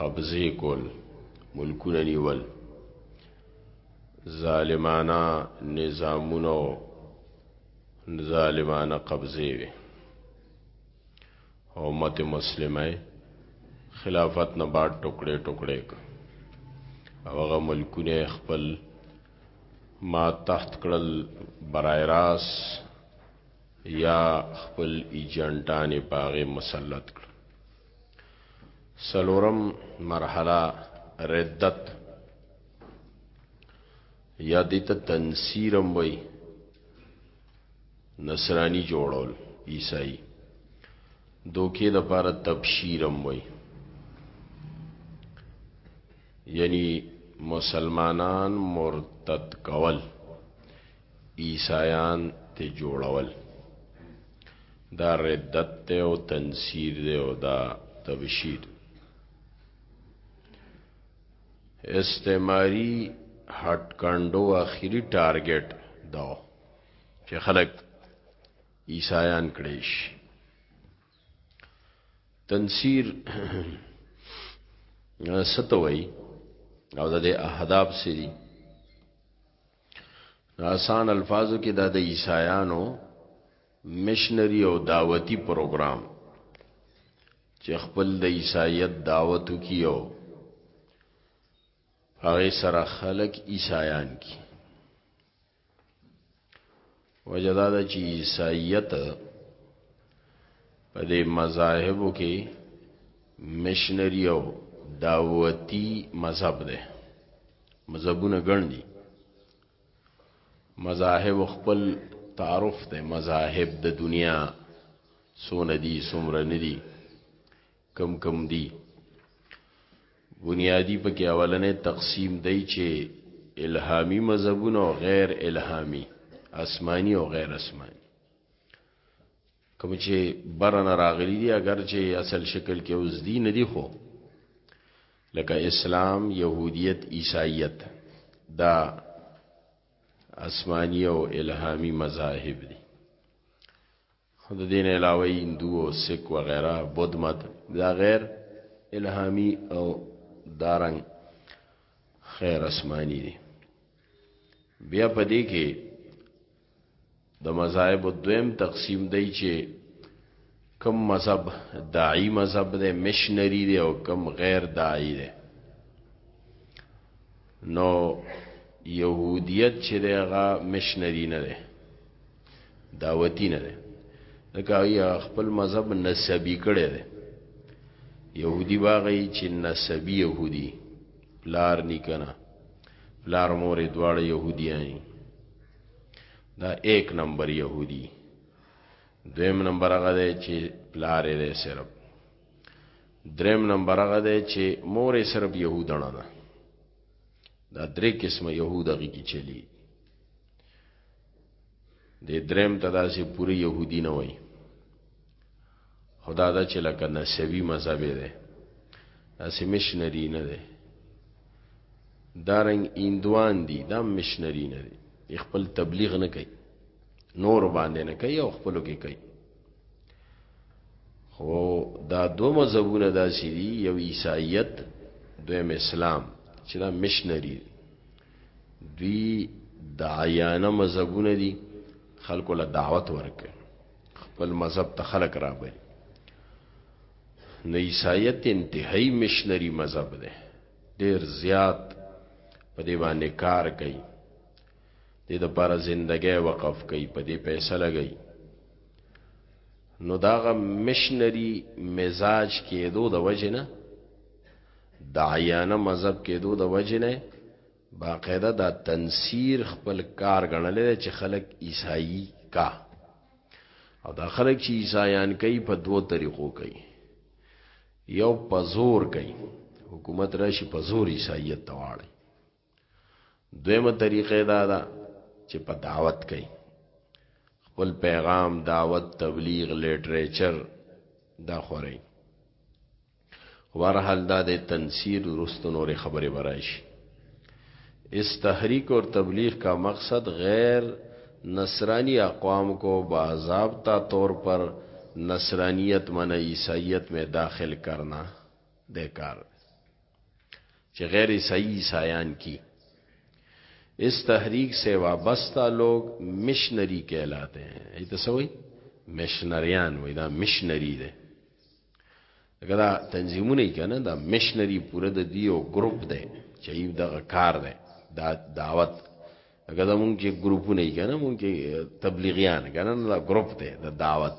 قبضه کول ملکونه نیول ظالمانه نظامونه ظالمانه قبضه وي امت مسلمه خلافت نه بعد ټوکړې ټوکړې هغه ملکونه خپل ما تحت کړل برای راست یا خپل ایجنټان پاغه مسلط کړ سلورم مرحله ردت یا دیت تنصیرم وی نصرانی جوړول عیسائی دوکې د پاره تبشیرم وی یعنی مسلمانان مرتد کول عیسایان ته جوړول دا ردت ته او تنصیر دی او دا تبشیر استعماری هټ کندو اخیری ټارګټ دا چې خلک عیسایان کړي شي تنصیر ستوي او د اهداف سری آسان الفاظو کې دا د عیسایانو مشنری او دعوتی پروګرام چې خپل د عیسایت دعوتو کیو هغه سره خلق عیسایان کی وجه دا ده چې عیسایت په دې مذاهبو کې مشنری او دعوتی مذهب ده مذهبونه ګڼ دي مذاهب خپل تعارف ده مذاهب د دنیا سونه دي سمره ندي کم کم دی بنیادی پکې اولنې تقسیم دی چې الهامی مذهبونه او غیر الهامی آسمانی او غیر آسمانی کوم چې برن راغلی دی اگر چې اصل شکل کې اوس دی نه دی خو لکه اسلام يهوديت عیسایت دا آسمانی او الهامی مذاهب دي خو د دې نه علاوه هندو او سک وغیره بود مت دا غیر الهامي او دارنګ خیر اسماني دي بیا په دې کې د مذاهب دویم تقسیم دی چې کم مذهب داعی مذهب دی مشنری دی او کم غیر داعی دی نو یهودیت چې دی هغه مشنری نه دی دعوتی نه ده لکه یا خپل مذهب نسبی کړي ده يهودي باغی چې نسبی يهودي پلار نکنه پلار مور دواړه يهوديان دا ایک نمبر يهودي دویم نمبر هغه دی چې پلار یې صرف دریم نمبر هغه دی چې مور یې صرف يهودانه ده دا درې قسمه يهود هغه کې چلی د دریم ته داسې پوری يهودي نه وای خدا دا چې لکه نسوي مذهب دی داسې مشنری نه دی دارنګ ایندوان دي دا مشنری نه دی خپل تبلیغ نه کوي نور باندې نه کوي او خپلو کې کوي خو دا دو مذهبونه داسې دي یو عیسایت دویم اسلام چې دا مشنری دی دوی دعیانه مذهبونه دي خلکو له دعوت ورکړي خپل مذهب ته خلک رابلي نو عیسایت انتهایی مشنری مذهب دی ډیر زیات په دې باندې کار کوي د لپاره زندګۍ وقف کوي په دې پیسې لګي نو داغه مشنری مزاج کېدو د وجنه داعیانه مذهب کېدو د وجې نه باقاعده دا تنصیر خپل کار ګڼلی دی چې خلک عیسائی کا او دا خلک چې عیسایان کوي په دوو طریقو کوي یو پزور کوي حکومت راشي پزور عیسایت تواړي دویمه طریقه دا ده چې په دعوت کوي خپل پیغام دعوت تبلیغ لیټریچر دا خوري ورحل دا د تنسیر رست نور خبره برایش اس تحریک اور تبلیغ کا مقصد غیر نصرانی اقوام کو باضابطہ طور پر نصرانیت من عیسائیت میں داخل کرنا دیکار چې غیر عیسائی عیسایان کی اس تحریک سے وابستہ لوگ مشنری کہلاتے ہیں ایت سوئی مشنریان وای دا مشنری ده دا تنظیمونه کنه دا مشنری پوره د دیو ګروپ ده چې دغه کار ده دا دعوت اگر دا مونږ کې ګروپونه کنه مونږ کې تبلیغیان کنه دا ګروپ ده د دعوت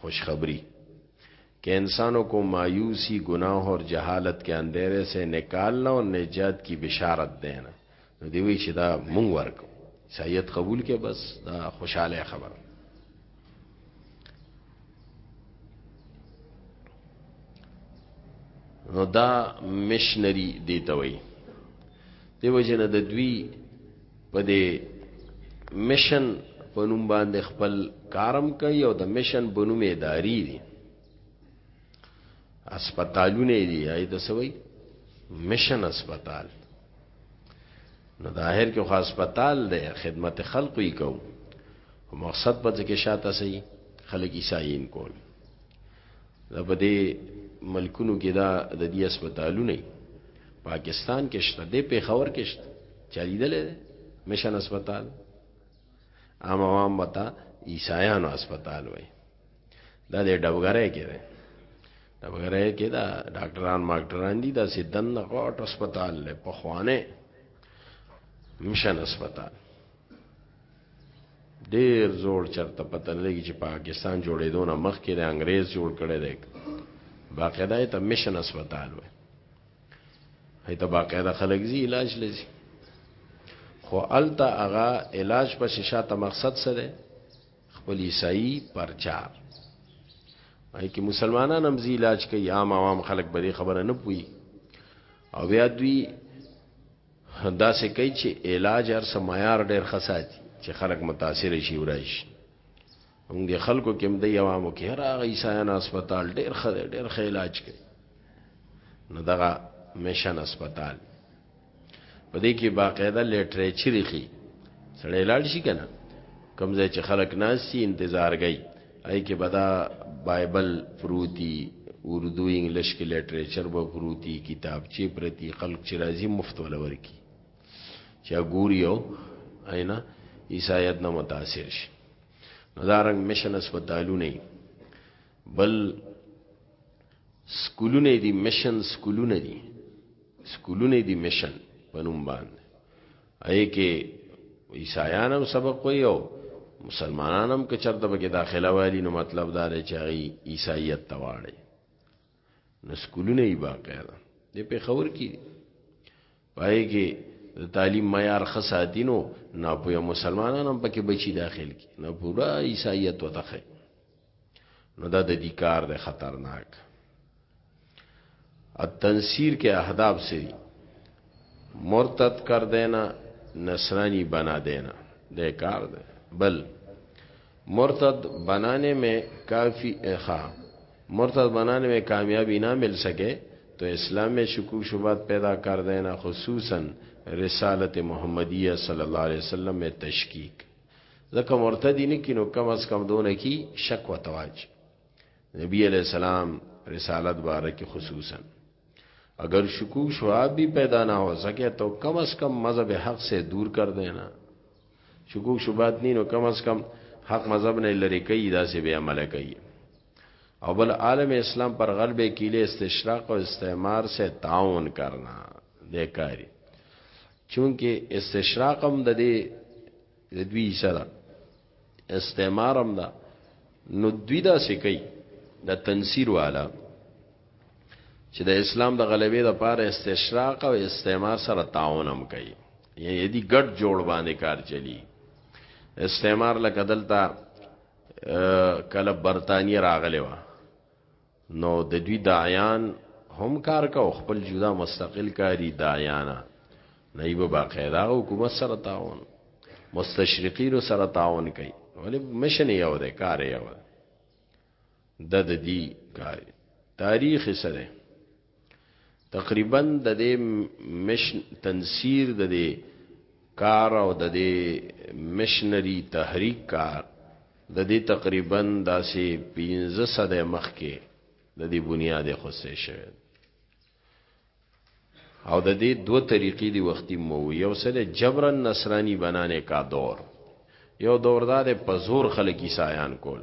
خوشخبری کہ انسانوں کو مایوسی گناہ اور جہالت کے اندھیرے سے نکالنا اور نجات کی بشارت دینا نو دی وی چې دا مونږ ورکو سید قبول کې بس دا خوشاله خبر نو دا مشنری دی ته وی دیو جن د دوی په دې مشن په نوم باندې خپل کارم کوي او د مشن په نوم اداري دي اسپیټالونه دي اې د سوي مشن اسپیټال نو ظاهر کې خو اسپیټال دی خدمت خلقو یې کوو مقصد په ځکه شاته سي خلک عیسایین کول دا په دې ملکونو کې دا د دې هسپتالونه پاکستان کې شته د پیښور کې شته چا لیدل مشن هسپتال عام عوام وتا عیسایانو هسپتال وای دا د ډبګرې کې ده ډبګرې کې دا ډاکټران ماکټران دي دا سیدن غټ هسپتال له په خوانه مشن هسپتال ډیر زور چرته پته لګی چې پاکستان جوړېدو نه مخکې د انګريز جوړ کړي دی باقاعده ته مشن اسپیټال وای هي ته باقاعده خلک زی علاج لزی خو التا اغا علاج په شاته مقصد څه دی خپل عیسائی پرچار هي کې مسلمانان هم زی علاج کوي عام عوام خلک به خبره نه پوي او بیا دوی داسې کوي چې علاج هر څه معیار ډېر ښه ساتي چې خلک متاثر شي ورای شي موږ د خلکو کې هم د عوامو کې هر هغه عیسایانو هسپتال ډېر ښه دی ډېر ښه علاج کوي نو دغه میشن هسپتال په دې کې باقاعده لیټریچر ښي سړی لاړ شي که نه کوم ځای چې خلک ناست شي انتظار کوي ای کې بدا بایبل پروتي اردو انګلیش کې لټریچر به پروتي کتابچې پرتی خلک چې راځي مفت ولور کی چا ګوري او اینا عیسایت نه متاثر شي نو دا رنګ مشن هسپتالونه بل سکولونه دي مشن سکولونه دي سکولونه دي مشن پنوم باندې اې کې عیسایان هم سبق وي او مسلمانان هم که چرته به کې داخله والی نو مطلب دا دی چې هغه عیسایت تواړي نو سکولونه یې باقاعده دې په خبر کې پای کې د تعلیم معیار خصاتینو نه په مسلمانانو پکې بچی داخل کی نه پورا عیسایت وتخی نو دا د دې کار د خطرناک التنصیر کې اهداف سي مرتد کر دینا نصرانی بنا دینا دے کار دے بل مرتد بنانے میں کافی اخا مرتد بنانے میں کامیابی نہ مل سکے تو اسلام میں شکوک شبات پیدا کر دینا خصوصا رسالت محمدیہ صلی اللہ علیہ وسلم میں تشکیق ځکه مرتدی نه کینو کم از کم دونه کی شک و تواج نبی علیہ السلام رسالت باره کی خصوصا اگر شکوک شعاب بھی پیدا نہ ہو سکے تو کم از کم مذہب حق سے دور کر دینا شکوک شبات نہیں نو کم از کم حق مذہب نے لری کئی دا سے بے عمل کئی او بل عالم اسلام پر غلبه کیلې استشراق او استعمار سے تعاون کرنا دی کاری چونکه استشراق هم د دې د دوی سره استعمار هم ده نو دوی دا سکی د تنصیر والا چې د اسلام د غلبې د پاره استشراق او استعمار سره تعاون هم کوي یعنی دې ګډ جوړ باندې کار چلی استعمار لکه دلته کله برتانی راغلی و نو د دوی داعیان هم کار کا او خپل جدا مستقل کاری داعیانا نه به باقاعده حکومت سره تعاون مستشرقین سره تعاون کوي ولی مشن یو ده کار یو ده د د دی کار تاریخ سره تقریبا د دې مشن تنسیر د دې کار او د دې مشنری تحریک کار د دې تقریبا داسې 15 صده مخ کې د دې بنیاد خوسته شوی او د دې دوه طریقې دی وختي مو یو سره جبرن نصرانی بنانے کا دور یو دور دا د پزور خلک عیسایان کول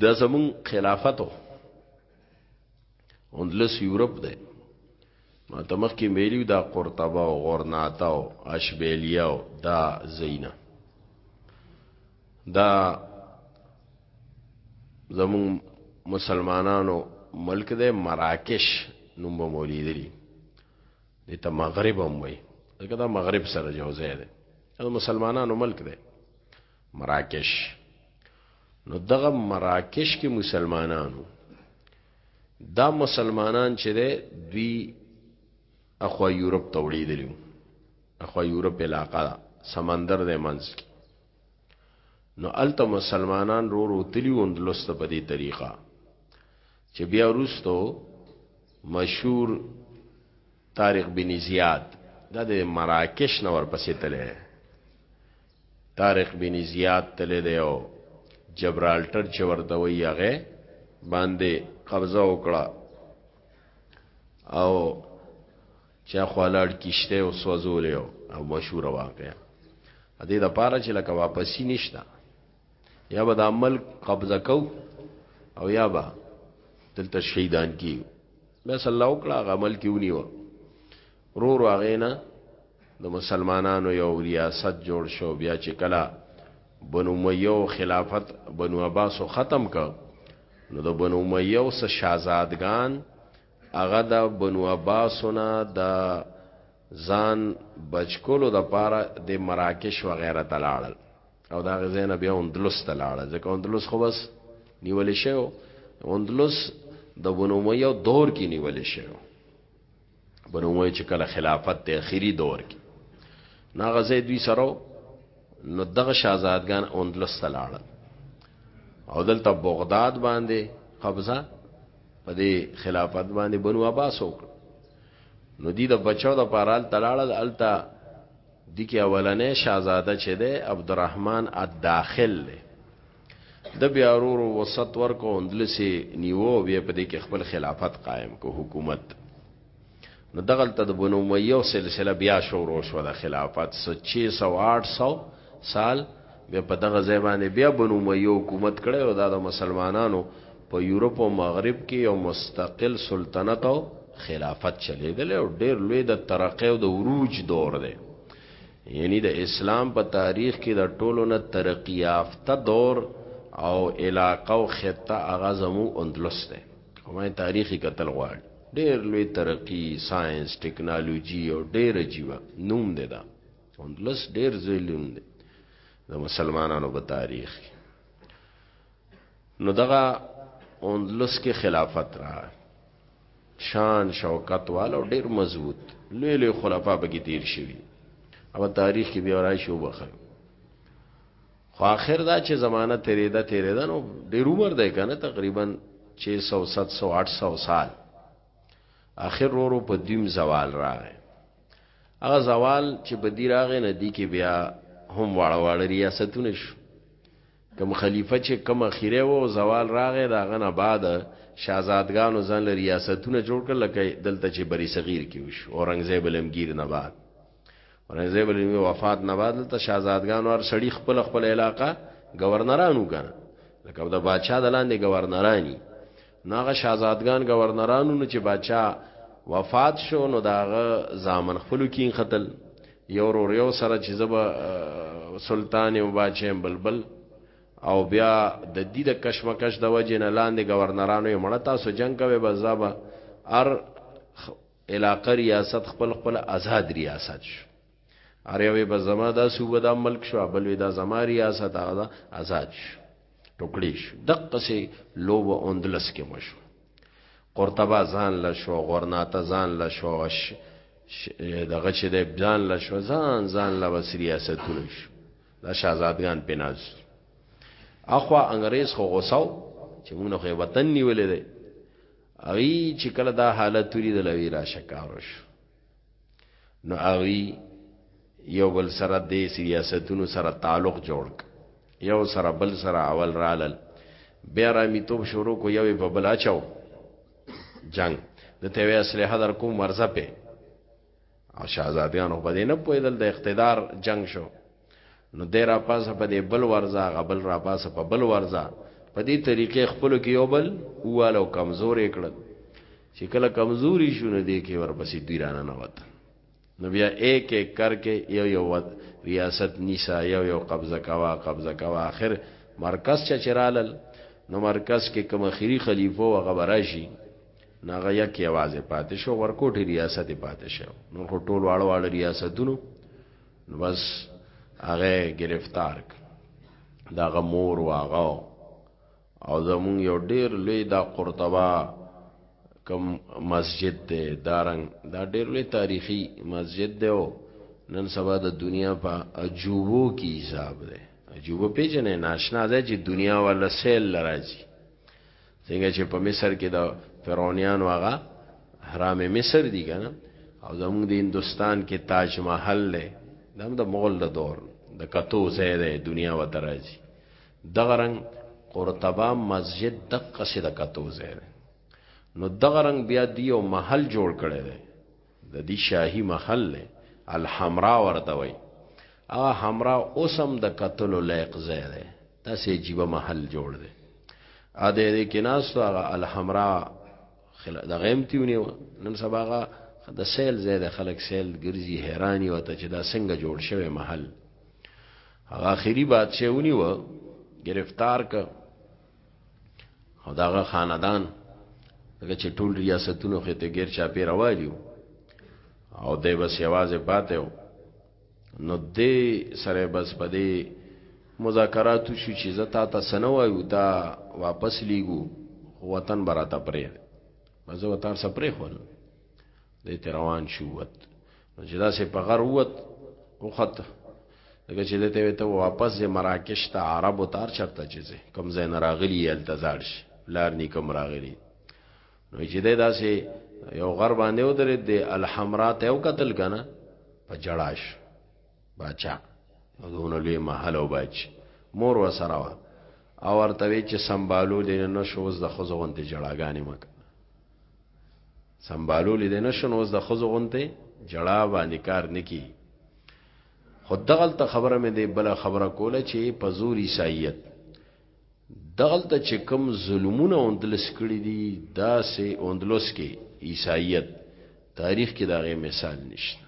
دا زمون خلافتو اندلس یورپ ده ما تمخ کې میلیو دا قرطبه او غرناتا او اشبیلیا او دا زینا دا زمون مسلمانانو ملک ده مراکش نوم به مولیدلی د ته مغرب هم وای دا مغرب سره جوزه ده مسلمانانو ملک ده مراکش نو دغه مراکش کې مسلمانانو دا مسلمانان چې ده دوی اخوا یورپ ته وړېدلی اخوا یورپ علاقه ده سمندر دی منځ کې نو هلته مسلمانان رو رو تلي و اندلس ته په دې طریقه چې بیا وروسته مشهور طارق بن زیاد دا د مراکش نه ورپسې تللی طارق بن زیاد تللی دی او جبرالټر چې ورته وایي هغه باندې قبضه وکړه او چا خوالاړ کیشته او سوزولیو او مشهور واقعا دې د پاره چې لکه واپسی نشتا یا به دا ملک قبضه کو او یا به دلته شهیدان کیو بیا صلی الله وکړه عمل کیونی و رو رو هغه نه د مسلمانانو یو ریاست جوړ شو بیا چې کلا بنو امیه خلافت بنو عباس ختم ک نو د بنو امیه او شاهزادگان هغه د بنو عباسونه د ځان بچکولو د پاره د مراکش وغیرہ تلاړل او دا غزه نه بیا اندلس ته لاړه ځکه اندلس خو بس نیول شو اندلس د بنو امیه دور کې نیول شو بنو امیه چې کله خلافت د اخیری دور کې نا غزه دوی سره نو دغه شاهزادګان اندلس ته لاړل او دلته بغداد باندې قبضه په دې خلافت باندې بنو عباس وکړ نو دی د بچو د پارال تلاړه د التا دي کې اولنی شهزاده چې دی عبدالرحمن الداخل دی ده بیا ورورو وسط ورکو اندلس یې نیوه او بیا په دې کې خپل خلافت قایم کړو حکومت نو دغلته د بنو امیه سلسله بیا شروع شوه د خلافت څه 600 800 سال بیا په دغه ځای باندې بیا بنو امیه حکومت کړی او دا د مسلمانانو په یورپ او مغرب کې یو مستقل سلطنت او خلافت چلیدل او ډیر لوی د ترقی او د عروج دور دی یعنی د اسلام په تاریخ کې د ټولو نه ترقی یافته دور او علاقه او خطه هغه زمو اندلس دی کومه تاریخي قتل غواړي ډیر لوی ترقی ساينس ټکنالوژي او ډیر عجیب نوم دی دا اندلس ډیر زلون دی د مسلمانانو په تاریخ نو دغه اندلس کې خلافت را شان شوکت والو ډیر مضبوط لوی لوی خلفا به کې تیر شوی او تاریخ کې بیا راشي وبخل خو اخر دا چې زمانہ تیرې ده تیرې ده نو ډیر عمر ده کنه تقریبا 600 700 800 سال اخر ورو په دیم زوال راغی هغه زوال چې بدی راغی نه دی کې بیا هم واړه واړه ریاستونه شو کوم خلیفه چه کوم اخیری وو او زوال راغی د هغه نه بعد شهزادګانو ځان له ریاستونه جوړ کړل لکه دلته چه بری صغیر کی وشو اورنګزیب علمګیر نه بعد اورنګزیب علمګیر وفات نه بعد دلته شهزادګانو هر سړی خپل خپل علاقه گورنرانو کنه لکه د بادشاہ د لاندې گورنرانی نو هغه شاهزادګان گورنرانو نو چې بچا وفات شو نو داغه زامن خپل کین قتل یو ورو یو سره چې زب سلطان او بچم بلبل او بیا د دې د کشمکش د وجې نه لاندې گورنرانو یې مړه تاسو جنگ کوي بزابا ار علاقه ریاست خپل خپل آزاد ریاست شو اره وی به زما دا صوبه دا ملک شو بل وی دا زما ریاست هغه آزاد شو ټوکړې شو دقه سي لوب اوندلس کې مشو قرطبه ځان له شو غورناته ځان له شو غش دغه چې د ځان له شو ځان ځان له وسریاستونه شو دا شاهزادګان پناز اخوا انګريز خو غوساو چې موږ نه وطن نیولې ده اوی چې کله دا حالت لري د لوی را شکاروش نو هغوی یو بل سره د سیاستونو سره تعلق جوړ یو سره بل سره اول رالل بیا را میتوب شروع کو یو په بل اچاو جنگ د ته وی اسلحه در کوم مرزه په او شاهزادیانو په دې نه پویدل د اقتدار جنگ شو نو دی را پاسه په دې بل ورځه غبل را پاسه په بل ورځه په دې طریقې خپل کې یو بل اواله او کمزورې کړل چې کله کمزوري شو نو دې کې ورپسې دوی رانه نه وته نو بیا ایک ایک کر کې یو یو ریاست نیسا یو یو قبضه کوا قبضه کوا آخر مرکز چا چرالل نو مرکز کې کوم خيري خلیفو او غبراشي ناغه یک یوازې پاتې شو ورکوټي ریاست پاتې شو نو ټول واړو واړو ریاستونو نو بس هغه گرفتار ک دا غمور واغه او زمون یو ډیر لوی دا قرطبه کم مسجد ته دارنګ دا ډیر لوی تاریخی مسجد دی او نن سبا د دنیا په عجوبو کې حساب دی عجوبه پیژنې ناشنا ده چې دنیا ولا سیل لراځي څنګه چې په مصر کې د فرعونیانو هغه حرام مصر دي کنه او زموږ د هندستان کې تاج محل دی دا د مغول د دور د کتو ځای دی دنیا و تراځي دغه رنګ قرطبه مسجد دقه سي د کتو ځای دی نو دغه رنګ بیا دی او محل جوړ کړي دی ددی شاهی محل دی الحمرا ورته وایی هغه حمرا اوس هم د قتلو لایق ځای دی داسې عجیبه محل جوړ دی ا دې دې کې ناستو هغه الحمرا خل د غیمتیونی نن سبا هغه د سیل زید خلک سیل ګرځي حیرانی وته چې دا څنګه جوړ شوی محل هغه اخیری بادشاہونی و گرفتار ک او داغه خاندان دغه چې ټول ریاستونو خې ته غیر چا پی روالیو او دی بس یوازې پاتې و نو دې سره بس په دې مذاکرات شو چې زتا ته سنوایو تا واپس لیګو وطن براته پرې مزه وتار سپرې خول دې روان شو وت نو چې دا سه په غر ووت او خط لکه چې دته وي ته واپس زه مراکش ته عربو تار چرته چې زه کم زین راغلی التزار شي لار نیکم راغلی نو چې دا داسې یو غر باندې ودرې د الحمرا ته یو قتل کنه په جړاش بچا نو دونه لوی محل او بچ مور وسره وا او ورته چې سمبالو دین نو شوز د خزوند جړاګانې مکه سمبالولي دې نه شو نو اوس د ښځو غونتې جړا باندې کار نه کی خو دغلته خبره مې دې بل خبره کوله چې په زور عیسایت دغلته چې کوم ظلمونه اوندلس کړي دي دا سه اوندلس کې عیسایت تاریخ کې دا غي مثال نشته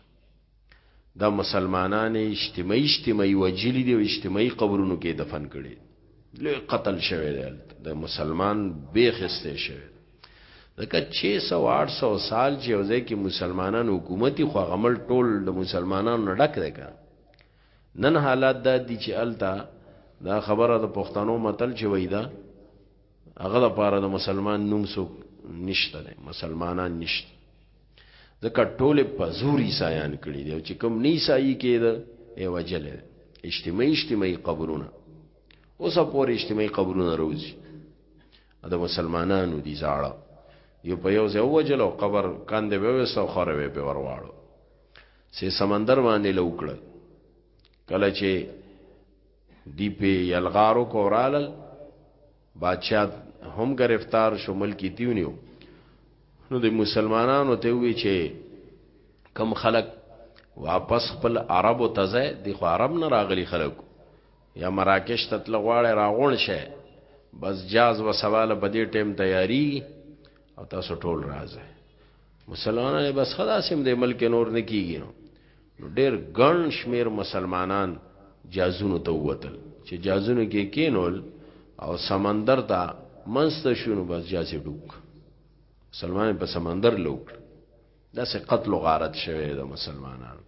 دا مسلمانان یې اجتماعي اجتماعي وجلي دي او اجتماعي قبرونو کې دفن کړي لوی قتل شوی دی د مسلمان بیخسته شوی ځکه 600 800 سال چې وځي کې مسلمانان حکومتي خو غمل ټول د مسلمانانو نه ډک دی کنه نن حالات دا دي چې التا دا خبره د پښتنو متل چې وای دا هغه لپاره د مسلمان نوم سو نشته مسلمانان نشته ځکه ټول په زور عیسایان کړي دي او چې کوم نه عیسائی کېده ای وجل اجتماعي اجتماعي قبرونه اوس پورې اجتماعي قبرونه روزي دا مسلمانانو دي زاړه یو په یو ځای وجل او قبر کاندې به وسو خره به ورواړو سي سمندر باندې لوکړل کله چې دی په یلغارو کورالل بادشاه هم گرفتار شو ملک یې تیونیو نو د مسلمانانو ته وی چې کم خلق واپس خپل عرب او تزه د خو عرب نه راغلي خلق یا مراکش ته تل غواړي راغون شي بس جاز و سوال په دې ټیم تیاری او تاسو ټول راځه مسلمانانو بس خدا سم د ملک نور نه کیږي نو نو ډېر ګڼ شمېر مسلمانان جهازونو ته ووتل، چې جهازونو کې کېنول او سمندر ته منځ ته شو نو بس جهاز یې ډوب کړ، مسلمانان یې په سمندر لو کړل. داسې قتل و غارت شوی د مسلمانانو،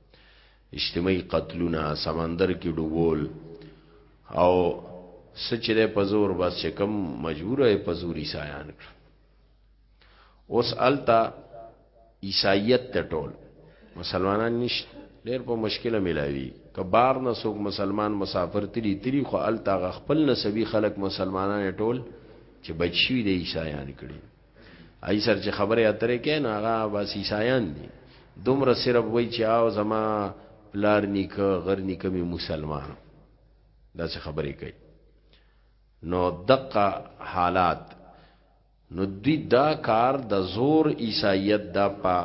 اجتماعي قتلونه، سمندر کې ډوبول او څه چې دی په زور بس چې کوم مجبور یې په زور عیسایان کړل. اوس التا عیسایت ته ټول مسلمانان نشته ډیر په مشکله ملاوي کبار نه څوک مسلمان مسافر تلی تلی خو التا غ خپل نسبی خلک مسلمانان ټول چې بچی د عیسایان کړي ای سر چې خبره اترې کې نه هغه بس عیسایان دي دومره صرف وای چې او زما پلار نیکه غر نیکه می مسلمان دا څه خبرې کوي نو دقه حالات نو دوی دا کار د زور عیسایت دا په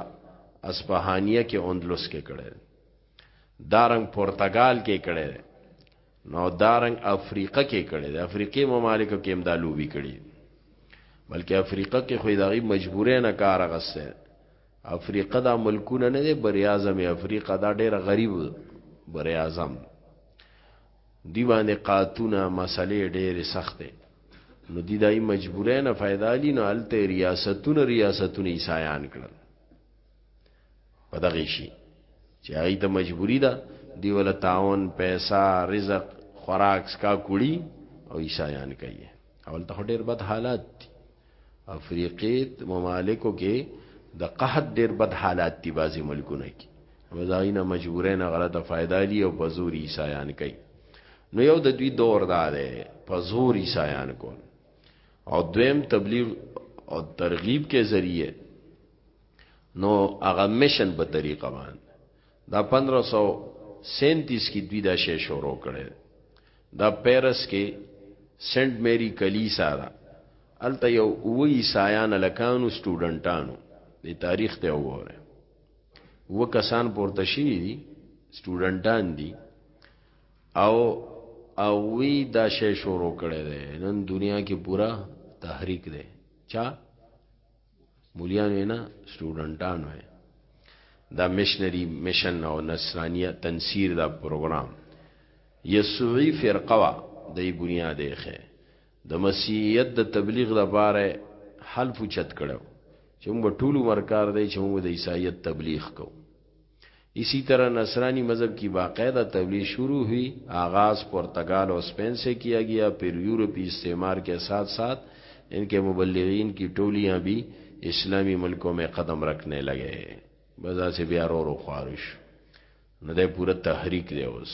اسپهانیه کې اندلس کې کړي دارنګ پرتګال کې کړي نو دارنګ افریقا کې کړي د افریقي ممالکو کې هم دا لوبي کړي بلکې افریقا کې خو دغه مجبورې نه کار غسته افریقا دا ملکونه نه دي بر اعظم افریقا دا ډېر غریب بر اعظم دی باندې قاتونه مسلې ډېرې سختې نو دی دای مجبورې نه فائدہ لی نو الته ریاستونه ریاستونه عیسایان کړل په دغه شي چې هغه ته مجبوری ده دی ول تعاون پیسې رزق خوراک سکا کوړي او عیسایان کوي اول ته ډېر بد حالات دي افریقی ممالکو کې د قحط ډیر بد حالات دی بازي ملکونه کې وزاینه مجبورین غلطه فائدہ لی او بزوري عیسایان کوي نو یو د دوی دور دا دی په زور عیسایان کول او دویم تبلیغ او ترغیب کې ذریعہ نو هغه مشن په طریقه باندې دا پندره سو سینتیس کی دوی دا شی شروع کړی دا پیرس کې سنت میری کلیسا دا الته یو او عیسایان لکانو سټوډنټانو د تاریخ ته وره و کسان پورته شي دي سټوډنټان دي او او وی دا شی شروع کړي دي نن دنیا کې پورا تحریک ده چا مولیانو یې نه سټوډنټانو یې دا مشنری مشن او نصرانیه تنسیر دا پروګرام یسوعی فرقه وا د بنیاد ښه د مسیحیت د تبلیغ لپاره حلف چت کړو چې موږ ټول مرکار دی چې موږ د عیسایت تبلیغ کوو اسی طرح نصرانی مذہب کی باقاعدہ تبلیغ شروع ہوئی آغاز پرتگال اور اسپین سے کیا گیا پھر یورپی استعمار کے ساتھ ساتھ ان کے مبلغین کی ٹولیاں بھی اسلامی ملکوں میں قدم رکھنے لگے بزا سی بیا رو رو خوارش نو ده پورا تحریک ده اوس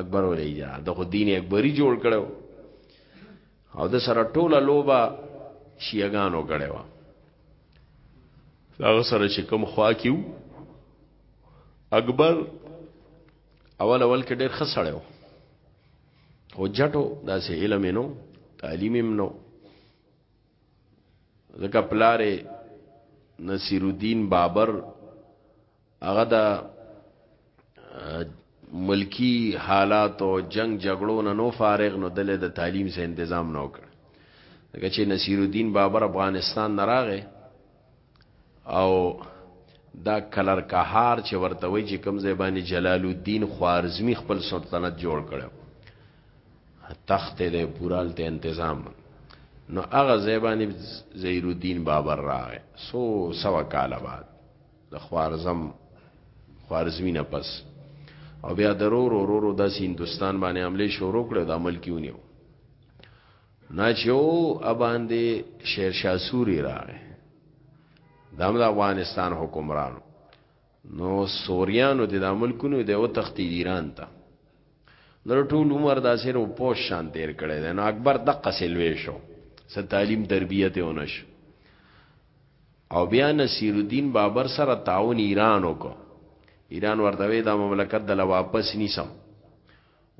اکبر ولې جا د خو دین اکبری جوړ کړو او د سره ټوله لوبه شیعاګانو کړې و هغه سره چې کوم خوا کیو اکبر اول اول کې ډېر خسړیو او جټو داسې علم نو تعلیم هم نو ځکه پلاره نصیر الدین بابر هغه د ملکی حالات او جنگ جګړو نه نو فارغ نو دله د تعلیم سه تنظیم نو کړ دغه چې نصیر الدین بابر افغانستان نه راغې او دا کلر کهار چې ورته وی چې کوم ځای باندې جلال الدین خوارزمی خپل سلطنت جوړ کړو تخت دې پورال ته تنظیم نو هغه زیبانی زیرودین بابر راغې سو سوا کال بعد د خوارزم خوارزمی نه پس او بیا درور اورورو د هندستان باندې عمله شروع کړو د عمل کیونیو نه چې او اباندې شیر شاه سوري راغی د افغانستان حکمرانو نو سوریانو د ملکونو د او تخت ایران ته نو ټول عمر دا سره او پوش شان تیر کړي نو اکبر د قسلوي شو س تعلیم تربیته ونش او بیا نصیر الدین بابر سره تعاون ایران وکړو ایران ورته وی دا مملکت دلا واپس نیسم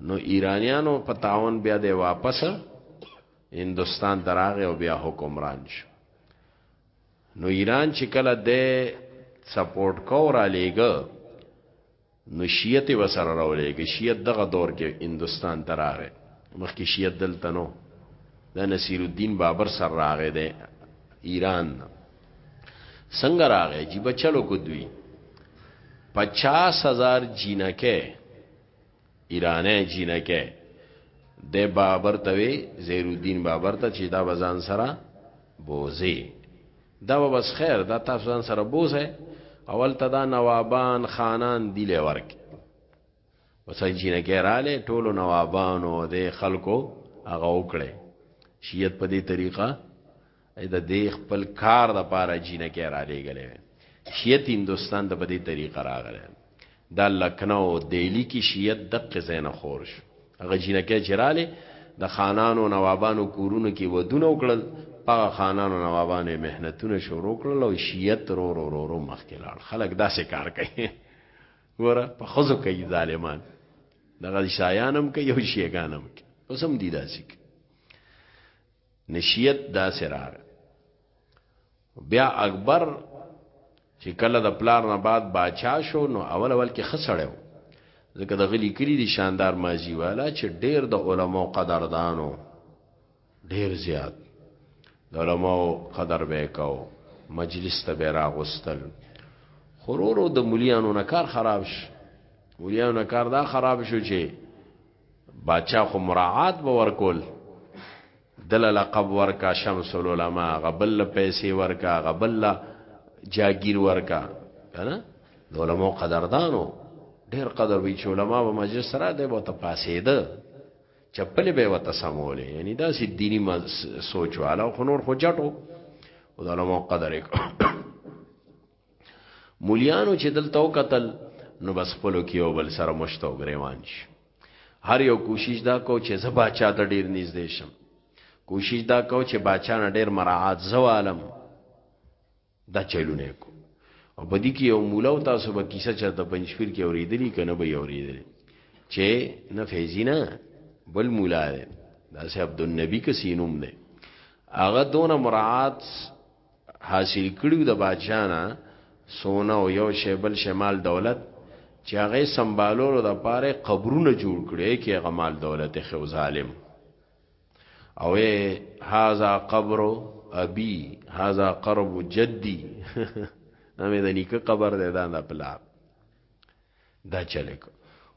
نو ایرانیانو په تعاون بیا د واپس هندستان دراغه او بیا حکمران شو نو ایران چې کله د سپورټ کو را لېګ نو شیعت یې ورسره راولېږه، شیعت دغه دور کې هندوستان ته راغی، مخکې شیعت دلته نه و، دا نصیرالدین بابر سره راغی د ایران نه، څنګه راغی؟ عجیبه چل وکړ دوی، پچاس هزار جینکې، ایرانۍ جینکې د بابر ته وې، زیرالدین بابر ته چې دا به ځان سره بوځې. دا به بس خیر دا تاسو ځان سره بوزه اول ته دا نوابان خانان دی له ورک وسه جنګه رااله ټولو نوابانو د خلکو هغه وکړي شیعت په دې طریقه د دې خپل کار د پاره جنګه را لېګلې شیعت هندستان د په دې طریقه راغله دا لکنو دیلی کی شیعت دق زین خور شو هغه جینکه چراله د خانانو نوابانو کورونو کې ودونه وکړل پغه خانانو نوابانو مهنتونه شروع کړل او شیعت رو رو رو رو مخکې لاړ خلک داسې کار کوي ګوره په خزو کوي ظالمان دغه شایانم کوي او شیګانم کوي اوس هم دي داسې نشیت داسې راغ بیا اکبر چې کله د پلار نه بعد باچا شو نو اول اول کې خسړیو ځکه د غلی کلی دي شاندار ماضی والا چې ډیر د علماو قدردانو ډیر زیات د علماو قدر وکاو مجلس ته به راغستل خورورو د مليانو نه کار خراب شي مليانو نه کار دا خراب شو چې باچا خو مراعات به ورکول دله لقب ورکه شمس العلماء هغه بل له پیسې ورکه هغه بل له جاګیر ورکه کنه د علماء قدردانو ډیر قدر وی چې علماء به مجلس را دی به تپاسېده چپلې به وته سمولې یعنی دا سې دینی سوچ والا خو نور خو جټو او د علماء قدر مولیانو چې دلته وکتل نو بس خپلو کې یو بل سره مشته او ګریوان شي هر یو کوشش دا کو چې زه باچا ته ډیر نږدې شم کوشش دا کو چې باچا نه ډیر مراعات زوالم دا چلونه کو او بدی کې یو مولا او تاسو به کیسه چا د پنځپیر کې اوریدلی کنه به اوریدلی چې نه فیزینا بل مولا دی دا سه عبد النبی کسینوم دی هغه دونه مراعات حاصل کړیو د بادشاہنا سونه او یو شی بل شمال دولت چې هغه سمبالولو د پاره قبرونه جوړ کړي کې هغه مال دولت خو ظالم او هاذا قبر ابي هاذا قرب جدي نامې د نیکه قبر ده دا نه پلا دا چلک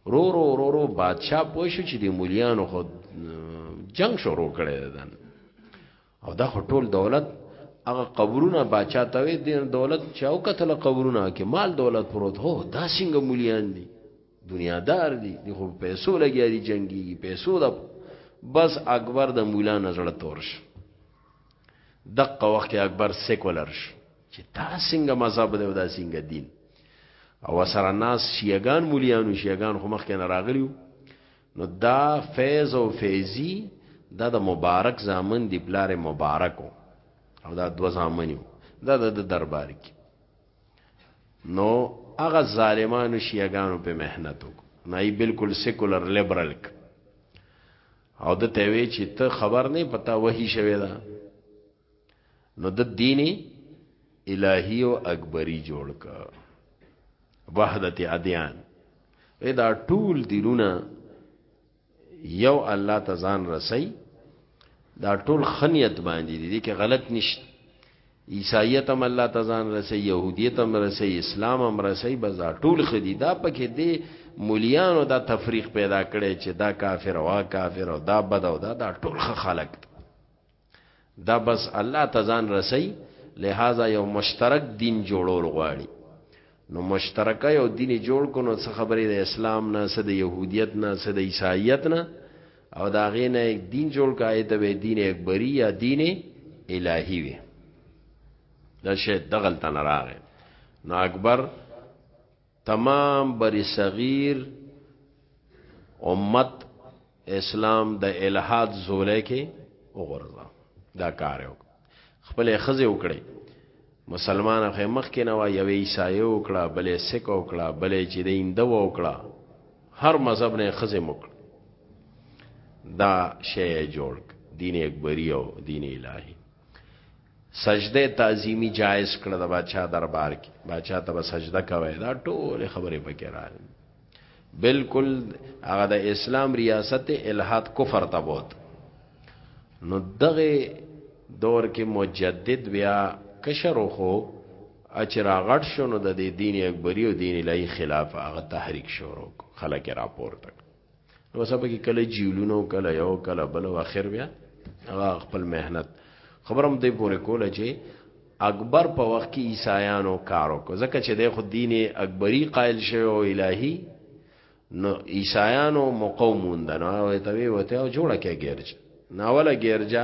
رو رو رو رو بادشاہ پوښ چې د مولیانو خو جنگ شروع کړي دن او دا خو ټول دولت هغه قبرونه باچا ته وي د دولت چاو کتل قبرونه کې مال دولت پروت هو دا څنګه مليان دي دنیا دار دي د خو پیسو لګیا دي جنگي پیسو د بس اکبر د مولا نظر تورش دقه وخت کې اکبر سیکولر شي چې دا څنګه مذهب دی او دا څنګه دین او سره ناس شیعگان مولیانو شیعگان خو مخکې نه راغلیو نو دا فیض او فیضی دا د مبارک زامن دی پلار مبارکو او دا دو زامنیو دا د دربار کې نو هغه ظالمانو شیعاګانو په مهنت وکړو نه یې بالکل سیکولر لیبرل او د ته وی چې ته خبر نه پتا وਹੀ شوی دا نو د دین الہی او اکبری جوړ ک وحدت ادیان دا ټول دینونه یو الله ته ځان رسي دا ټول خنیت باندې دي کې غلط نشته عیسایت هم الله ته ځان رسي يهودیت هم رسي اسلام هم رسي بس دا ټول خدي دا پکې دي مليانو دا تفریق پیدا کړي چې دا کافر او کافر او دا بد او دا دا ټول خلک دا بس الله ته ځان رسي لہذا یو مشترک دین جوړول غواړي نو مشترکه یو دین جوړ کو نو څه خبرې د اسلام نه څه د يهودیت نه څه د عیسایت نه او دا غینه یک دین جوړ کای ته به دین اکبری یا دین الہی وي دا شی دغل تن راغې نو اکبر تمام بر صغیر امت اسلام د الہاد زولې کې وګورځا دا کار یو خپل خزه وکړي مسلمان خې مخ کې نه وای یو عیسای وکړه بلې سک وکړه بلې چې د هندو وکړه هر مذهب نه خزه مک دا شی جوړ دین اکبری او دین الهی سجده تعظیمی جایز کړه د بادشاہ دربار کې بادشاہ ته سجده کوي دا ټول خبرې پکې راغلي بالکل هغه د اسلام ریاست الہات کفر ته بوت نو دغه دور کې مجدد بیا کشر خو اچرا غټ شونو د دین اکبری او دین الہی خلاف هغه تحریک شروع خلک راپور تک نو سبا کې کله جیولونو کله یو کله بل او اخر بیا هغه خپل مهنت خبرم دې پورې کوله چې اکبر په وخت کې عیسایانو کارو کو ځکه چې د خو دین اکبری قائل شوی او الهی نو عیسایانو مقاومون ده نو ته وی وته جوړه کې ګرځ ناوله ګرځا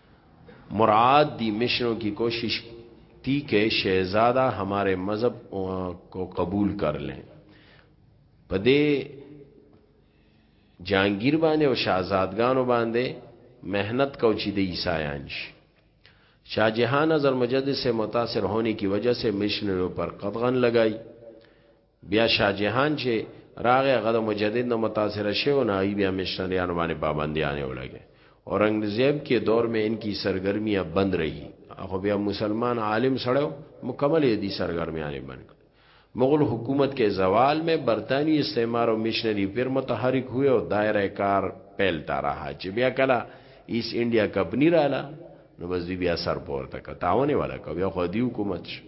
مراد دی مشنوں کی کوشش تھی کہ شہزادہ ہمارے مذہب کو قبول کر لیں پدے جہانگیر باندې او شہزادگانو باندې مهنت کو چې د عیسایانش شاہ جہاں نظر مجدد سے متاثر ہونے کی وجہ سے مشنریوں پر قدغن لگائی بیا شاه جهان چې راغی هغه د مجدد نه متاثر شو نه ای بیا مشنریان باندې پابندیان ولګي اورنګزیب کې دور میں ان کی سرگرمی اب بند رہی اخو بیا مسلمان عالم سړیو مکمل دی سرگرمیانه بند مغل حکومت کے زوال میں برطانوی استعمار او مشنری پر متحرک ہوئے او دائرہ کار پیلتا رہا چې بیا کلا ایس انډیا کمپنی رااله نو بس بیا سر پورته کتاونه ولا کو بیا خو دی حکومت شو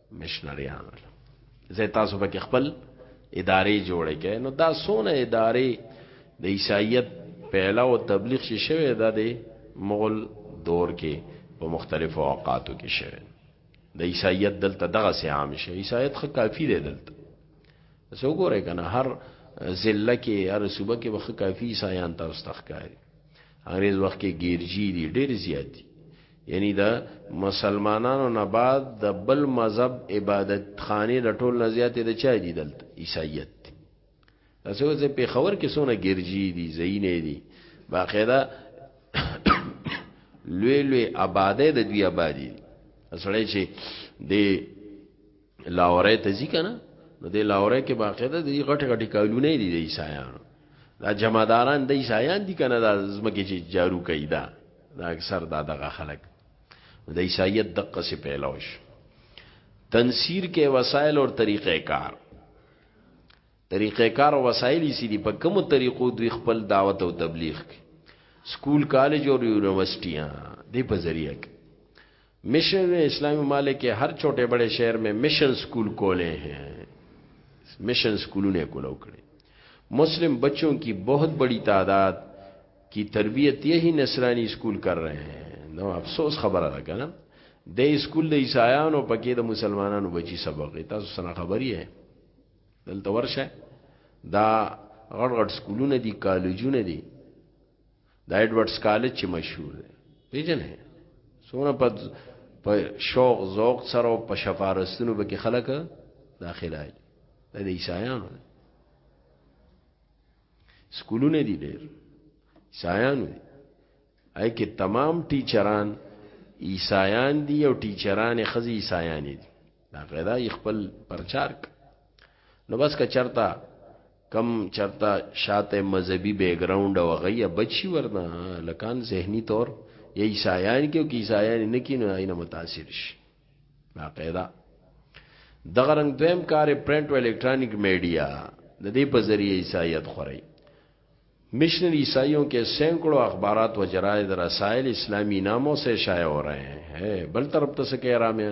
مشنریان زه تاسو به خپل ادارې جوړې کړي نو دا سونه ادارې د عیسایت پهلا او تبلیغ شي شوی دا دی مغل دور کې په مختلفو اوقاتو کې شوی د عیسایت دلته دغه سي عام شي عیسایت خو کافی دی دلته زه وګورئ کنه هر ضلع کې هر صوبه کې وخت کافی عیسایان تاسو تخکاری انګريز وخت کې ګیرجی دي ډېر زیات دي یعنی دا مسلمانانو نه بعد د بل مذهب عبادت خانه د ټول نه زیات د چا دي دلته عیسایت تاسو ځې په خبر کې سونه ګیرجی دي زینې دي باقاعده لوی لوی آباده د دوی آبادی سړی چې د لاوره ته ځي کنه نو د لاوره کې باقاعده د غټ غټي کالونه دي د عیسایانو دا جمعداران د عیسایان دي کنه دا زمکه چې جارو کوي دا دا اکثر دا دغه خلک د عیسایت دقه سي پیلوش تنسیر کې وسایل او طریقې کار طریقې کار او وسایل یې دي په کوم طریقو دوی خپل دعوت او تبلیغ کې سکول کالج او یونیورسيټیاں دې په ذریعہ کې مشن نے اسلامی ممالک کے ہر چھوٹے بڑے شہر میں مشن سکول کھولے ہیں مشن سکولوں نے کھولو کھڑے مسلم بچوں کی بہت بڑی تعداد کی تربیت یہی نصرانی سکول کر رہے ہیں نو افسوس خبر ہے کنا دے سکول دے عیسایانو پکې د مسلمانانو بچی سبق تاسو سره خبري ہے دلته ورشه دا غړ غړ سکولونه دي کالجونه دي دا ایډورډز کالج چې مشهور دی پیژنې سونه په په شوق ذوق سره او په شفارستونو به کې خلک داخله دي د عیسایانو سکولونه دي ډېر عیسایانو دي اې کې تمام ټیچران عیسایان دي او ټیچران خزي عیسایان دي دا غیدا خپل پرچار نو بس که چرتا کوم چرته شاته مذهبی بیګراونډ او غي بچي ورنه لکان ذهني طور یا عیسایان کیو کی عیسایان نه کینو نه متاثر شي باقاعده دغه رنگ دویم کار پرنٹ او الیکټرانیک میډیا د دې په ذریعه عیسایت خوري مشنری عیسائیوں کے سینکڑوں اخبارات و جرائد رسائل اسلامی ناموں سے شائع ہو رہے ہیں بل طرف تو سکے رامیا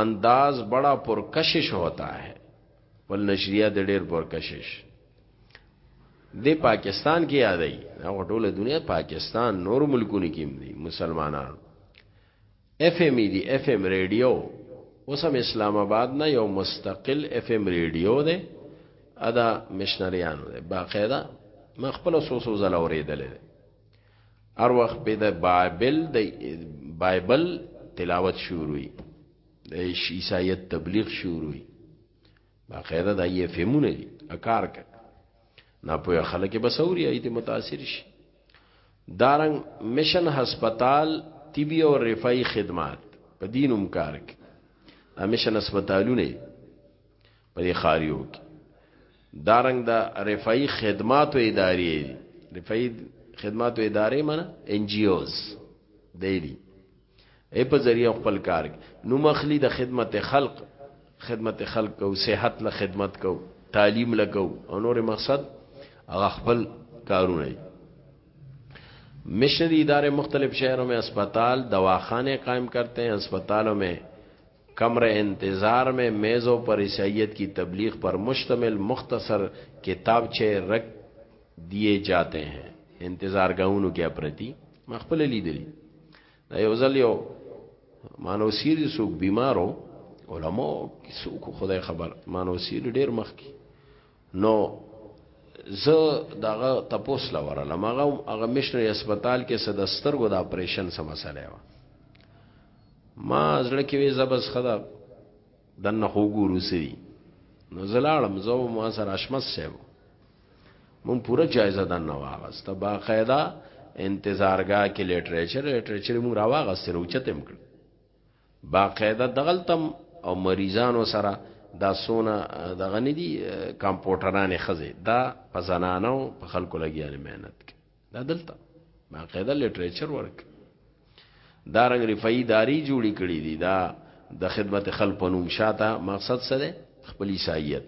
انداز بڑا پرکشش ہوتا ہے ول نشریه د ډیر پرکشش د پاکستان کې یادای هغه ټوله دنیا پاکستان نور ملکونه کې دي مسلمانان اف ام دی اف ام ریډیو اوس هم اسلام آباد نه یو مستقل اف ام ریډیو ده ادا مشنریانو ده باقاعده ما خپل سوسو زل اوریدل ده هر وخت به د بایبل د بایبل تلاوت شروعي د عیسایت تبلیغ شروعي باقاعده د یې فهمونه دي اکار کوي نه پوهه خلک به سوري ایت متاثر شي دارنګ مشن هسپتال طبي او رفای خدمات په دینوم کار کوي مشن هسپتالونه په دې خاریو کې دارنګ د دا رفای خدماتو ادارې دي رفای خدماتو ادارې معنی ان جی اوز دی دي ای په ذریعہ خپل کار نو مخلی د خدمت خلق خدمت خلق کو صحت له خدمت کو تعلیم له کو او نور مقصد هغه خپل کارونه دي مشنری ادارے مختلف شہروں میں اسپتال دواخانے قائم کرتے ہیں اسپتالوں میں کمرۀ انتظار مې مېزو پر عیسائیت کی تبلیغ پر مشتمل مختصر کتابچۀ رکھ دیئے جاتے هېں انتظار ګاهونو کښې پرتی ما خپله لیدلی دا یو ځل یو مانو سیری څوک بیمارو علماء کی څوک خدای خبر مانو سیری ډېر مخکی نو زه دغه تپوس لورلم هغه هغه مشنری هسپتال کې صد سترګو د اپریشن سم مسله و ما زړه کې وې زبس خدا دنه خو ګورو سری نو زلالم زو ما سره اشمس سیو مون پوره جایزه دنه واغسته با قاعده انتظارګه کې لټریچر لټریچر مون راواغسته نو چتم کړ باقاعده دغلتم او مریضانو سره دا سونه دغه نه دي کمپیوټران خزه دا په زنانو په خلکو لګیانه مهنت کوي دا دلته باقاعده لټریچر ورک دا رنګ رفعي داری جوړی کړی دي دا د خدمت خلق په نوم شاته مقصد څه دی خپل عیسائیت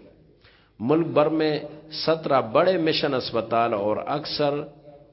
ملک بر میں سترہ بڑے مشن اسپتال اور اکثر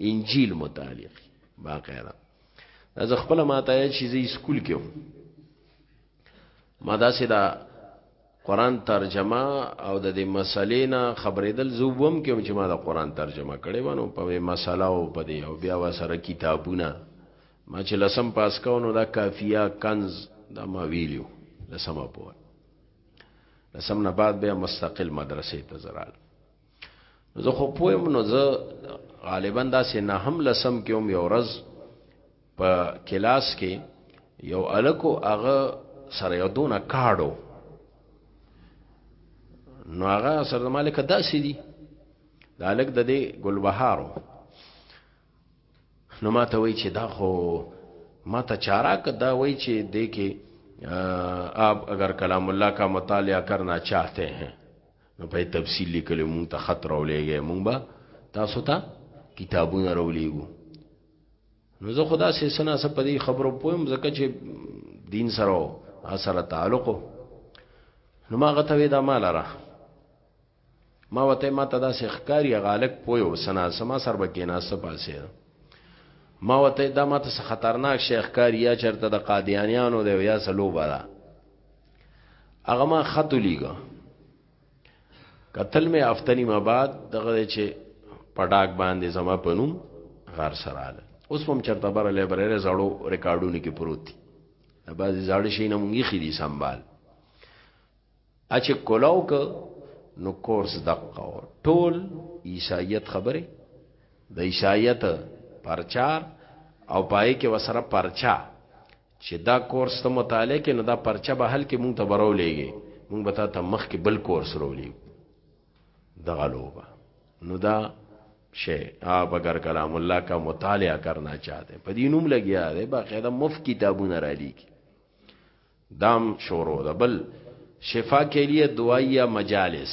انجیل متعلق باقاعده دا زه خپل ماته یاد شي زی سکول کې وم ما دا سه دا قران ترجمه او د دې مسلې نه خبرېدل زوبم کې چې ما دا قران ترجمه کړې ونه په مسله او په دې او بیا وسره کتابونه ما چې لسم پاس کاونو دا کافیه کنز دا ما ویلیو لسم په لسم نه بعد بیا مستقل مدرسې ته زرال زه خو پویم نو زه غالبا دا سه نه هم لسم کې هم یو ورځ په کلاس کې یو الکو هغه سره یو دونه کاډو نو هغه سره مالک داسې دي د الک د دې ګلبهارو نو ما ته وای چې دا خو ما ته چاراک دا وای چې دې کې آپ اگر کلام الله کا مطالعہ کرنا چاہتے ہیں نو په تفصیل لیکلو مونږ ته خط راولېږي مونږ به تاسو ته کتابونه راولېږو نو زه خدا سي سنا سره په دې خبرو پوهم ځکه چې دین سره سره تعلق نو ما غته وې دا مال را ما وته ما ته دا سخکاری غالک پویو سنا سما سر بګې نه سپاسه ما وته دا ما ته خطرناک شیخ کاری یا چرته د قادیانیانو دی یا سلو بارا هغه ما خط لیګا قتل می افتنی ما بعد دغه چې پډاک باندې زما پنوم غار سراله اوس هم چرته بر لایبرری زړو ریکارډونه کې پروت دي بعضی زړه شي نه مونږی خېدي سنبال اچ کولاو ک نو کورس دقه ټول عیسایت خبره د عیسایت پرچار او پای کې وسره پرچا چی دا کورس ته مطالعه کې نو دا پرچه به حل کې مونږ ته برو لېږي مونږ به تا ته مخ کې بل کورس رولې دغه لوبه نو دا شی اپ اگر کلام الله کا مطالعه کرنا چاہتے په دې نوم لګیا دی باقاعده مف کتابونه را لیکي دام شورو دبل شفا کے لیے دعائیہ مجالس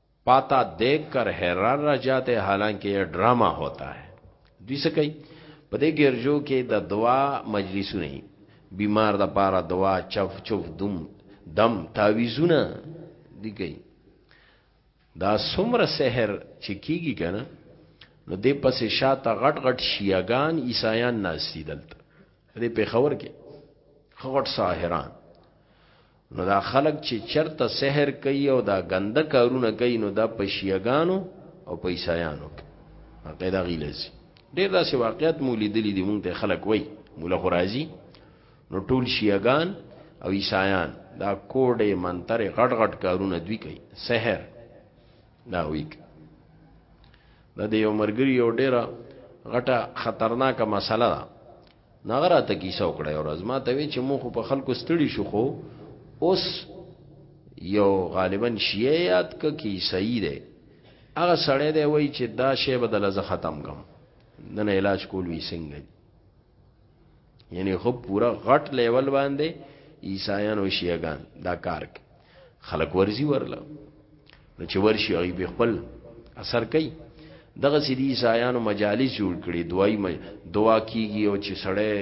پاتا دیکھ کر حیران رہ جاتے حالانکه یې ډرامه ہوتا ہے دوی څه کوي په دې ګرجو کې د دعا مجلسونه بیمار د پاره دعا چف چف دم دم تعویذونه دی کوي دا سمره سحر چې کیږي کنه نو دې پسې شاته غټ غټ شیعاګان عیسایان ناشتي دلته دې په خبر کې غټ ساحران نو دا خلق چې چرته سحر کوي او دا غنده کارونه کوي نو دا په شیعاګانو او په عیسایانو کې قاعده غیلزي ډیر داسې واقعیت مولیدلې دي مونږ ته خلق وای مولا خرازي نو ټول شیعاګان او عیسایان دا کوډه منتره غټ غټ کارونه دوی کوي سحر دا ویک دا د یو مرګري یو ډیره غټه خطرناکه مسله ده ناغه راته کیسه وکړه یو ورځ ما ته وی چې مو خو په خلکو ستړي شو خو اوس یو غالبا شیعه یاد ک کی صحیح ده هغه سړی دی وای چې دا شی بدل ز ختم کم نن علاج کول وی څنګه یعنی خو پورا غټ لیول باندې عیسایان او شیعاګان دا کار کوي خلک ورزي ورله نو چې ورشي هغه به خپل اثر کوي دغه سې دي عیسایانو مجالس جوړ کړي دوای مې دعا کیږي او چې سړی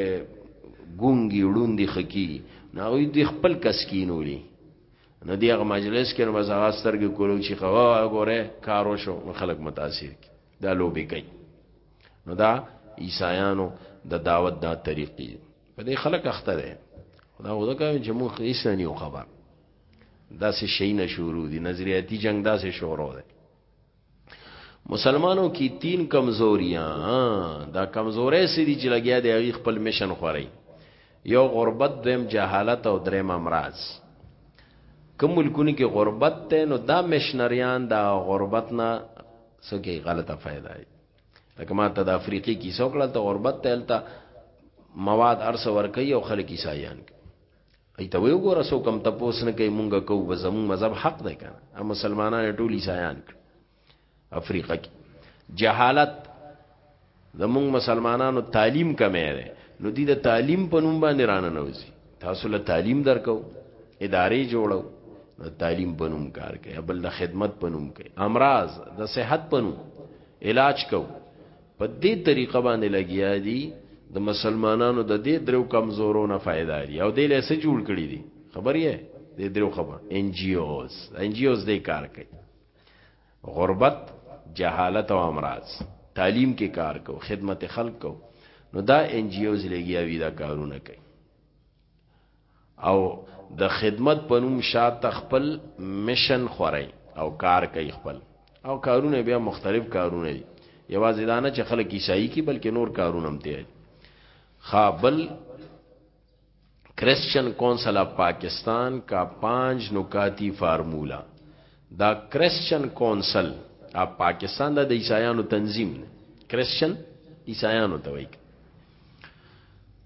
ګونګي وړوندي خکی نو وي د خپل کس کینولي نو دی هغه مجلس کې نو بس هغه سترګې کولو چې خوا غوره کارو شو خلک متاثر کی دا لوبي کوي نو دا عیسایانو د دعوت دا طریقې په دې خلک اخته ده دا ودا کوي چې موږ هیڅ نه یو خبر دا سه شي نه شروع دي نظریاتي جنگ دا سه شروع ده مسلمانوں کی تین کمزوریاں دا کمزورې سې دي چې لګیا دی هغه خپل مشن خوري یو غربت دیم جهالت او دریم امراض کوم ملکونه کې غربت ته نو دا مشنریان دا غربت نه سکه غلطه فائدہ ای لکه ما ته د افریقی کیسه وکړه ته غربت ته التا مواد ارس ور کوي او خلک عیسایان ای ته ویو ګور سو کم تپوس نه کوي مونږه کو به زمون مذهب حق دی کنه ا مسلمانان ټول عیسایان افریقا کې جهالت زمونږ مسلمانانو تعلیم کمه ده نو دی د تعلیم په نوم باندې رانه نوځي تاسو له تعلیم درکو ادارې جوړو نو تعلیم په نوم کار کوي بل د خدمت په نوم کوي امراض د صحت په نوم علاج کو په دې طریقه باندې لګیا دي د مسلمانانو د دې درو کمزورو نه फायदा دي او دې له څه جوړ کړی دي خبر یې دې درو خبر ان جی اوز ان جی اوز دې کار کوي غربت جهالت او امراض تعلیم کې کار کو خدمت خلق کو نو دا ان جی اوز لګیا وی دا کارونه کوي او د خدمت په نوم شاته خپل میشن خوري او کار کوي خپل او کارونه بیا مختلف کارونه دي یوازې دا نه چې خلک عیسائی کی بلکې نور کارونه هم دي خابل کرسچن کونسل آف پاکستان کا پانچ نکاتی فارمولا دا کرسچن کونسل اپ پاکستان دا د عیسایانو تنظیم دی کرسچن عیسایانو ته وایي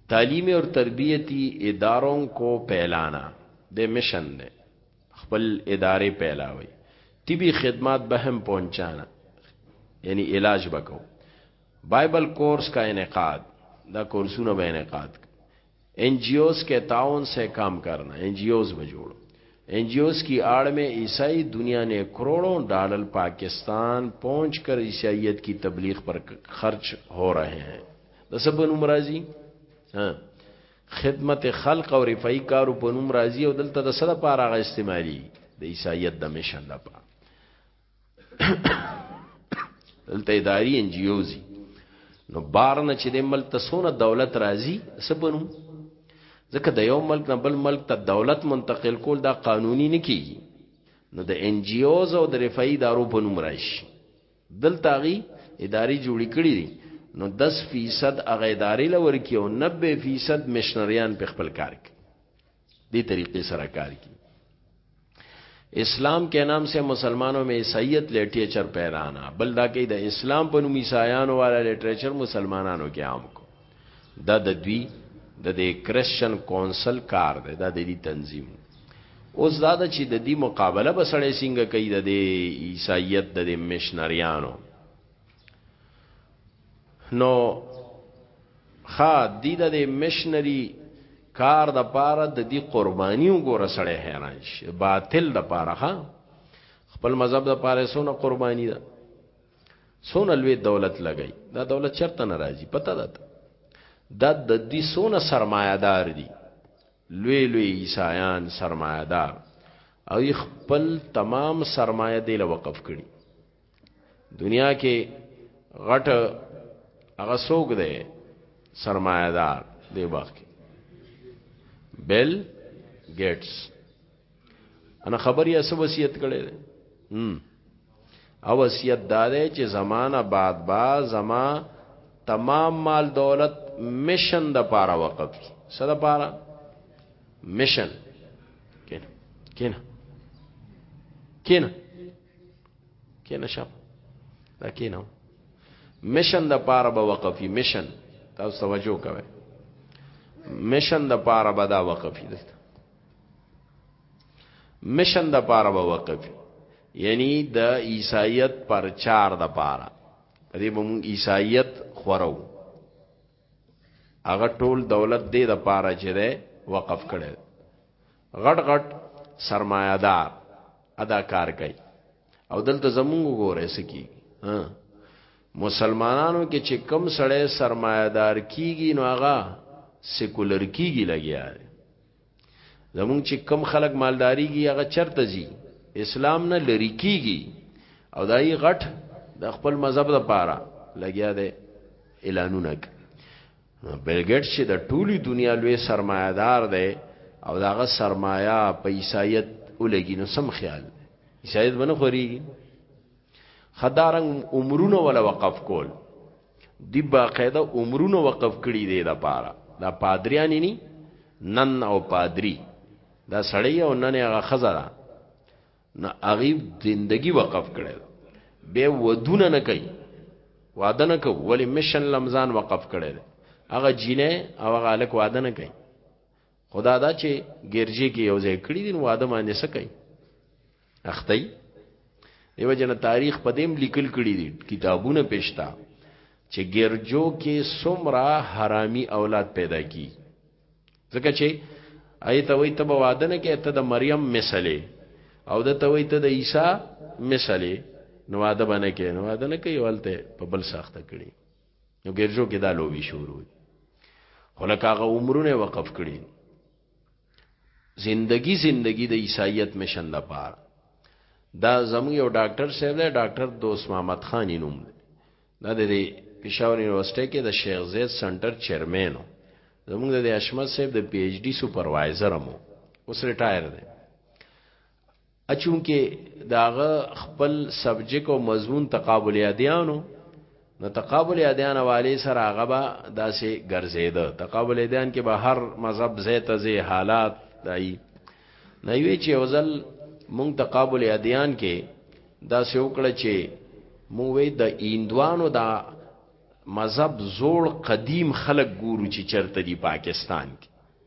تعلیمی اور تربیتی اداروں کو پھیلانا د مشن دی خپل ادارې پھیلاوي طبي خدمات به هم پہنچانا یعنی علاج وکاو بایبل کورس کا انعقاد دا کورسونه به انعقاد ان جی اوز کې تعاون سه کام کرنا ان جی اوز به جوړو ان جی اوز کی آړ مې عیسائی دنیا نه کروڑوں ډالر پاکستان پہنچ کر عیسائیت کی تبلیغ پر خرچ ہو رہے ہیں د سبن عمرازی ها خدمت خلق او رفای کارو په نوم راضی او دلته د صد پاره غ استعمالی د عیسایت د مشن لپاره دلته اداري ان جی اوز نو بار نه چې د ملک ته سونه دولت راځي سبنو ځکه د یو ملک نه بل ملک ته دولت منتقل کول دا قانوني نه کیږي نو د ان جی اوز او د رفای ادارو په نوم راشي دلته غي اداري جوړ کړی دي نو 10% هغه ادارې لور کې او 90% مشنریان په خپل کار کې دی طریقې سره کار کی اسلام کے نام سے مسلمانوں میں عیسائیت لٹریچر پیدا نہ بلدا کہ دا اسلام پر نوم عیسایانو والا لٹریچر مسلمانانو کې عام کو دا د دوی د دې کرسچن کونسل کار دی دا د دې تنظیم اوس دا د چې د دې مقابله بسړې څنګه کوي د عیسایت د مشنریانو نو خا دی د مشنری کار د پاره د دې قرباني وګوره سړی حیران شي باطل د پاره ها خپل مذهب د پاره سونه قرباني ده سونه لوی دولت لګی دا دولت چرته ناراضي پته ده دا د دې سونه سرمایدار دي لوی لوی عیسایان سرمایدار او خپل تمام سرمایه دی له وقف کړي دنیا کې غټ هغه سوګ دی سرمایدار دی وخت کې بیل گیټس انا خبر یا سو وصیت کړي دي هم او وصیت دا دی چې زمانہ بعد با زما تمام مال دولت مشن د پاره وقف کی سره پاره مشن کینه کینه کینه کې نشم دا کې نه مشن د پاره به وقفي مشن تاسو توجه کوئ مشن د پاره به دا وقفي دلته مشن د پاره به وقفي یعنی د عیسایت پرچار د پاره دې به مونږ عیسایت خورو هغه ټول دولت دې د پاره چې ده وقف کړي غټ غټ سرمایدار ادا کار کوي او دلته زمونږ ګوره سکی ها مسلمانانو کې چې کم سړی سرمایدار کیږي نو هغه سیکولر کیږي لګیا دی زمونږ چې کم خلک مالداریږي هغه چرته زی اسلام نه لری کیږي او دای غټ د خپل مذهب لپاره لګیا دی اعلانونه بلګټ چې د ټولي دنیا لوی سرمایدار دی او داغه سرمایا په عیسایت ولګي نو سم خیال عیسایت باندې خوري خدارنګ عمرونه ولا وقف کول دی باقاعده عمرونه وقف کړی دی د پاره دا پادریان ني نن او پادری دا سړی او نن هغه خزره نه غریب زندگی وقف کړي به ودونه نه کوي واده نه کوي ولی مشن لمزان وقف کړي هغه جینه او هغه الک واده نه کوي خدا دا چې ګرځي کې یو ځای کړی دین واده باندې سکه اختی دیو جن تاریخ په دیم لیکل کړي دي کتابونه پېشتا چې ګرجو کې سمرا حرامي اولاد پیدا کی ځکه چې ایت وای ته واده نه کې ته د مریم مثله او د ته وای ته د عیسی مثله نو واده باندې کې نو واده نه کوي ولته په بل ساخته کړي نو ګرجو کې دا لوبي شروع خلک هغه عمرونه وقف کړي زندگی زندگی د عیسایت مشن د پاره دا زمو یو ډاکټر صاحب دی ډاکټر دوست محمد خان نوم دی دا د پېښور یونیورسيټي کې د شیخ زید سنټر چیرمن زموږ د اشمت صاحب د پی ایچ ډی سپروایزر مو اوس ریټایر دی اچونکه داغه خپل سبجیک او مضمون تقابل یادیانو نو تقابل یادیان والے سره هغه به داسې ګرځیده تقابل یادیان کې به هر مذهب زیت زی حالات دای نه وی چې اوزل مونږ تقابل یادیان کې دا سه وکړه چې مونږ وې د ایندوانو دا مذهب زوړ قدیم خلق ګورو چې چرته دی پاکستان کې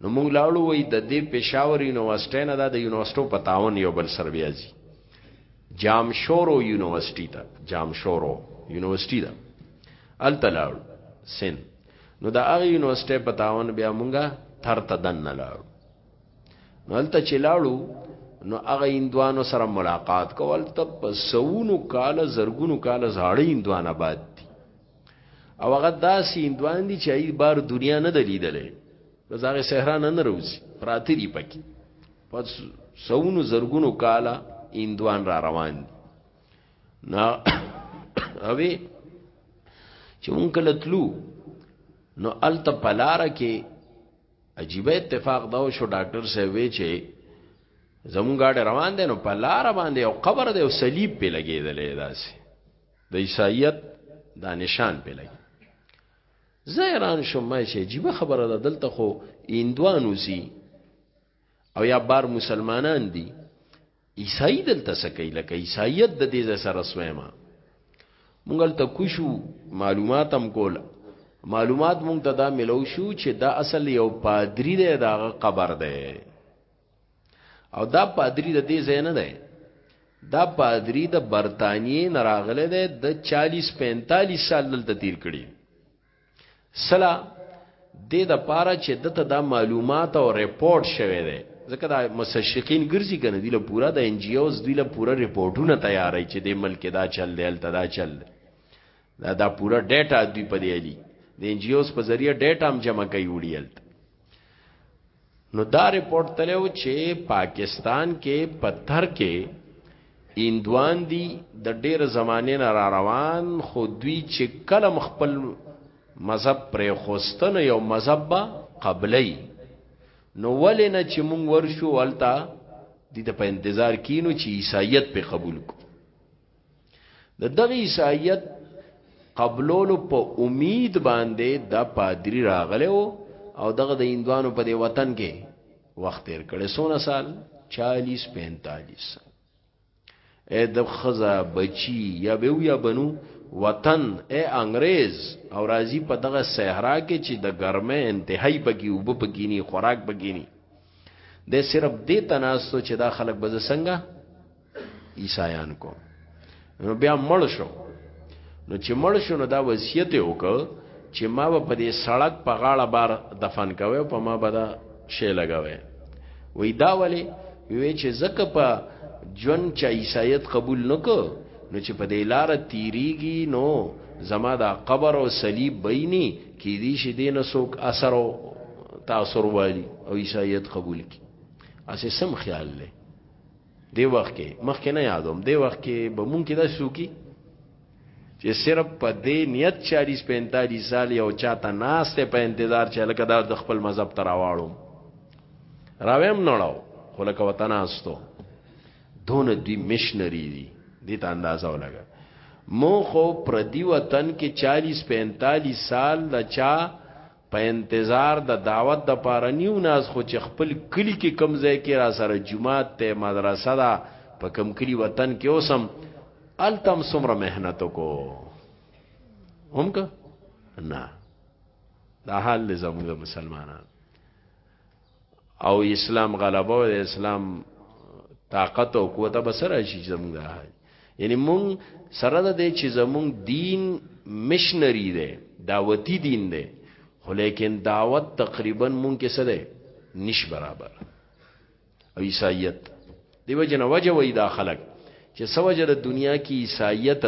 نو موږ لاړو وای د دې پېښور یونیورسيټي نه دا د یونیورسيټو په تاون یو بل سر بیا ځي جامشورو یونیورسيټي ته جامشورو یونیورسيټي ده الته لاړو سن نو د هغه یونیورسيټي په تاون بیا موږ تر ته دن نه لاړو نو الته چې لاړو نو هغه اندوانو سره ملاقات کول ته په سونو کال زرګونو کال زاړه اندوان آباد او هغه داسې اندوان دي چې ای بار دنیا نه دلیدلې بس هغه صحرا نه نروزي پراتی دی پکې پس سونو زرګونو کالا اندوان را روان دي نا اوی چې مونږ کله تلو نو الته پلاره کې عجیب اتفاق دا شو ډاکټر صاحب وی چې زمونږ غاډه روان دي نو پلاره باندې او قبر دی او صلیب په لګیدلې داسې د عیسایت دا نشان په لګي زه ایران شوم ما چې عجیب خبره ده دلته خو ایندوانو سي او یا بار مسلمانان دي عیسائی دلته سکی لکه عیسایت د دې سره سویما مونږ ته کوشو معلومات هم کول معلومات مونږ ته دا ملو شو چې دا اصل یو پادری دی دا قبر دی او دا پادری د دې ځای نه دی دا پادری د برتانیې نه راغلی دی د 40 45 سال دلته تیر کړي سلا د دې د پاره چې دته دا معلومات او ریپورت شوه دی ځکه دا مستشرقین ګرځي کنه دی له پورا د ان جی اوز دی له پورا ریپورتونه تیارای چې د ملک دا چل دی الته دا چل دی دا دا پورا ډیټا دی په دی دی د ان جی اوز په ذریعہ ډیټا هم جمع کوي وړي الته نو دا رپورټ تلو چې پاکستان کې پتر کې ایندوان دی د ډیر زمانه نه را روان خو دوی چې کلم خپل مذهب پر خوستن یو مذهب با قبلی نو ولې نه چې مونږ ورشو ولتا د په انتظار کینو چې عیسایت په قبول کو د دغه عیسایت قبلولو په امید باندې دا پادری راغله او دغه د هندوانو په دی وطن کې وخت تیر کړي سونه سال 40 45 اے د خزا بچی یا به یا بنو وطن اے انګريز او راضی په دغه صحرا کې چې د ګرمه انتهائی پکې وب پکینی خوراک پکینی د صرف دې تناسو چې دا خلک بز څنګه عیسایان کو نو بیا مړ شو نو چې مړ شو نو دا وصیت وکړ چې ما به په دې سړک په غاړه بار دفن کوي او په ما به دا شی لګوي وې دا ولی وی چې زکه په جون چا عیسایت قبول نکو نو چې په دې لار تیریږي نو زما دا قبر او صلیب بینی کې دې شي دینه سوک اثر او تاثر والی او عیسایت قبول کی اسې سم خیال لې دی وخت کې مخکې نه یادوم دی وخت کې به مونږ کې دا سوکی چې صرف په دې نیت 40 45 سال یو چاته ناس ته په انتظار چې لکه دا د خپل مذهب تر واړو راویم نړاو خو لکه وطن استو دون دی مشنری دی دې ته اندازه ولګا مو خو پردی وطن کې 40 45 سال د چا په انتظار د دعوت د پاره نیو ناز خو چې خپل کلی کې کم ځای کې را سره جمعات ته مدرسه ده په کم کلی وطن کې اوسم التم سمره مهنت کو هم که نه دا حال زموږ مسلمانان او اسلام غلبه او اسلام طاقت او قوت به سره شي زموږ ده یعنی مونږ سره ده دې چې زموږ دین مشنری ده دعوتی دین ده خو لیکن دعوت تقریبا مونږ کې سره نش برابر او عیسایت دیو جن وجه وای دا خلک چې سوجه د دنیا کې عیسایت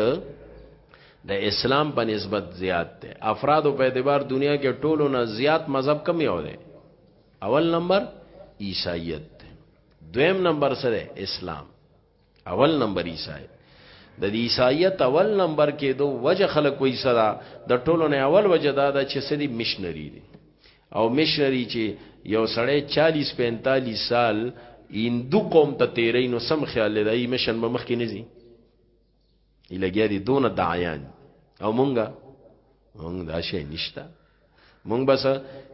د اسلام په نسبت زیات ده افراد په اعتبار دنیا کې ټولو نه زیات مذهب کم یو ده اول نمبر عیسایت دویم نمبر سره اسلام اول نمبر عیسای د دې عیسایت اول نمبر کې دو وجه خلک وې صدا د ټولو نه اول وجه دا ده چې سدي مشنری دي او مشر یی چی یو سړی چالیس پنتالیس سال هندو قوم ته تیری نو سم خیال لري ای مشن به مخ کې نه زی ای لګیا دي دون دعیان او مونږه مونږ دا شی نشتا مونږ بس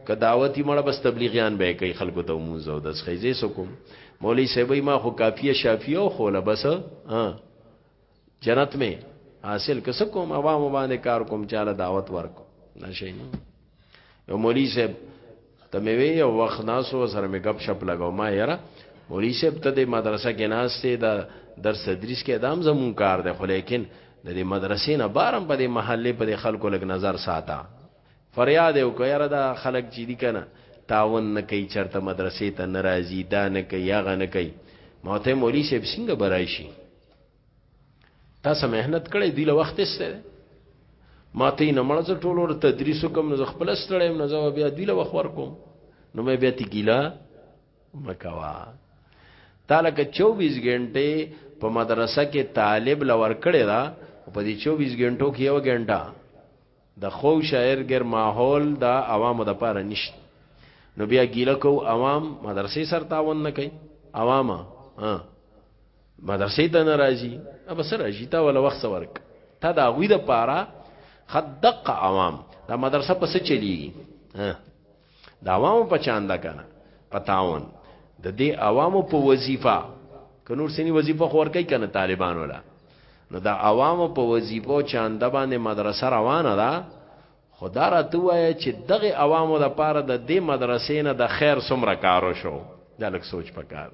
که دعوتی مړه بس تبلیغیان به کوي خلکو ته مونږ زو دس خیزه سکم مولوی صاحب ما خو کافیه شافیه خو لا بس ها جنت می حاصل کس کوم عوام باندې کار کوم چاله دعوت ورکو نشي نو یو مولوی صاحب ته مې وی یو وخت ناسو سره مې غب شپ لګاو ما یاره مولوی صاحب ته د مدرسه کې ناشته دا درس تدریس کې ادم زمون کار دی خو لیکن د دې مدرسې نه بارم په دې محله په دې خلکو لګ نظر ساته فریاد یو کو یاره دا خلک چې دي کنه تاون نه کوي چرته مدرسې ته ناراضي دا نه کوي هغه نه کوي ماته مولوی صاحب څنګه برای شي تاسو مهنت کړې دی له وخت سره ما ته نه مړ زه ټول ور تدریس کوم نو خپل ستړې نو زه بیا دی له وخت ور کوم نو مې بیا تی ګیلا مکوا تعالی که 24 غنټه په مدرسه کې طالب لور کړی دا په دې 24 غنټو کې یو غنټه د خو شاعر ګر ماحول د عوامو د پاره نشته نو بیا ګیله کو عوام مدرسې سر تاون نه کوي عوامه ها مدرسې ته ناراضي اب سر راځي تا ولا وخت ورک تا دا غوی د پاره خدق عوام دا مدرسه پس چلی ها د عوامو په چاندا کنه پتاون د دې عوامو په وظیفه که نور سنی وظیفه خور کوي کنه طالبان ولا نو د عوامو په وظیفو چاندا باندې مدرسه روانه ده خدا را توای چې دغه عوامو د پاره د دې مدرسې نه د خیر سمره کارو شو دا لک سوچ پکار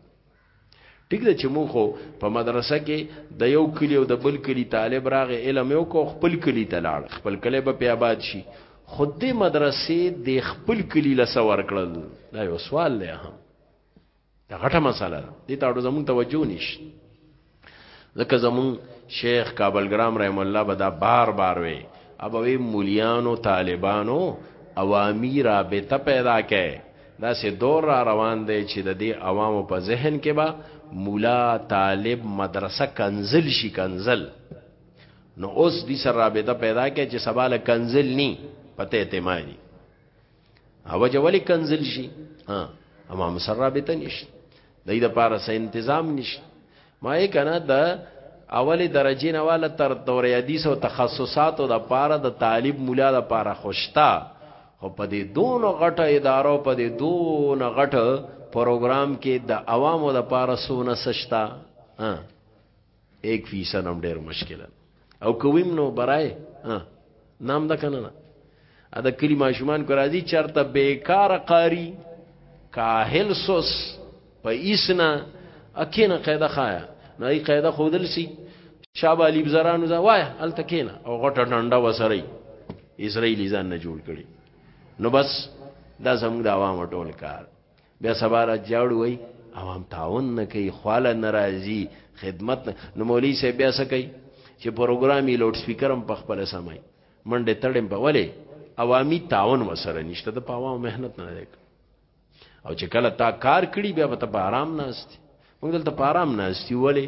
ټیک ده چې مونږ خو په مدرسه کې د یو کلی او د بل کلی طالب راغې علم یو کو خپل کلی ته لاړ خپل کلی به په آباد شي خود دې مدرسې د خپل کلی لسه ورکړل دا یو سوال دی هم دا غټه مسله ده دې ته اړو زمون توجه نشته ځکه زموږ شیخ کابلګرام رحمه الله به دا بار بار وی او به وی مولیانو طالبانو عوامي رابطه پیدا کړئ داسې دور را روان دی چې د دې عوامو په ذهن کې به مولا طالب مدرسه کنزل شي کنزل نو اوس دې سره رابطه پیدا کړئ چې سبا له کنزل نی پته اعتمادي او جولی کنزل شي ها اما مصر رابطه نشته دای د پاره سه تنظیم نشته ما یې کنه د اولی درجه نه والا تر دور حدیث او تخصصات او د پاره د طالب مولا د پاره خوشتا خو په دې دون غټه ادارو په دې دون غټه پروګرام کې د عوامو د پاره سونه سشتا ها ایک فیسا نم ډیر مشکل او کویم نو برای نام دا کنه ا د کلی ماشومان کو راځي چرته بیکار قاری کاهل سوس په ایسنا اکینه قاعده خایا نه ای قاعده خودل سی شاب علی بزرانو ځا وای ال تکینا او غټه ډنډه وسري اسرایلی ځان نه جوړ کړي نو بس دا زموږ د عوام ټول کار بیا سبا را جاړو وای عوام تعاون نه کوي خواله ناراضي خدمت نه نو مولوی صاحب بیا څه کوي چې پروګرامي لوډ سپیکر هم په خپل سمای منډه تړم په وله عوامي تعاون وسره نشته د پاوا مهنت نه دی او چې کله تا کار کړی بیا به ته په آرام ناشتي موږ دلته پارام ناشتي ولې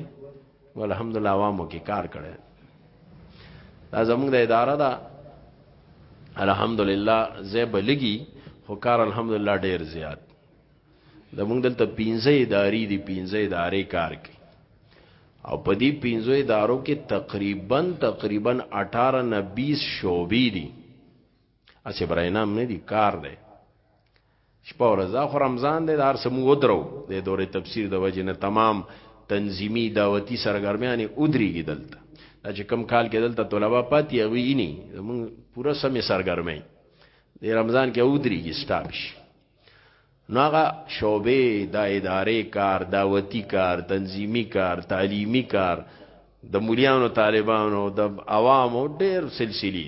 والحمدلله عوامو کې کار کړي دا زموږ د اداره ده الحمدلله زیب لګي خو کار الحمدلله ډیر زیات د موږ دلته 15 ادارې دي 15 ادارې کار کوي او په دې 15 ادارو کې تقریبا تقریبا 18 نه 20 شعبې دي اسې برای نام نه دي کار دی شپه ورځ دا خو رمضان دی دا هرڅه موږ ودرو د دورې تفسیر د وجې نه تمام تنظیمی دعوتی سرګرمیانې ودرېږي دلته دا چې کم کال کې دلته طلبه پاتې هغوی یې ني موږ پوره سمې سرګرمۍ د رمضان کې ودرېږي سټاپ شي نو هغه شعبې د ادارې کار دعوتی کار تنظیمی کار تعلیمی کار د مليانو طالبانو د عوامو ډېر سلسلي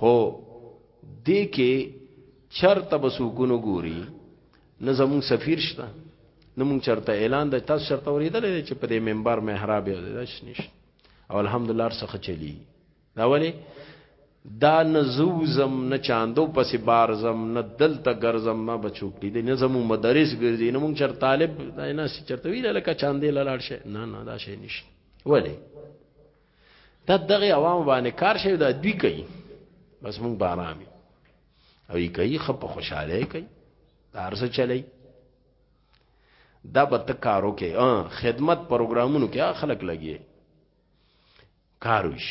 خو دې کې چرته بسوکونو ګوري نه زمون سفیر شته نه مونږ چرته اعلان د تاسو چرته ورېدل چې په دې منبر محراب یو داش نشته او الحمدلله څخه چلی دا ولی دا نزوزم نه چاندو پسې بارزم نه دلته ګرځم ما بچوک دي نه زمو مدرس ګرځي نه مونږ چر طالب دا نه چرته ویل لکه چاندې لاړ شي نه نه دا شي نشته ولی دا دغه عوام باندې کار شوی دا دوی کوي بس مونږ بارامي او یې کوي خپ خوشاله کوي دا ارزه چلی دا به تکارو کې ا خدمت پروګرامونو کې خلک لګي کاروش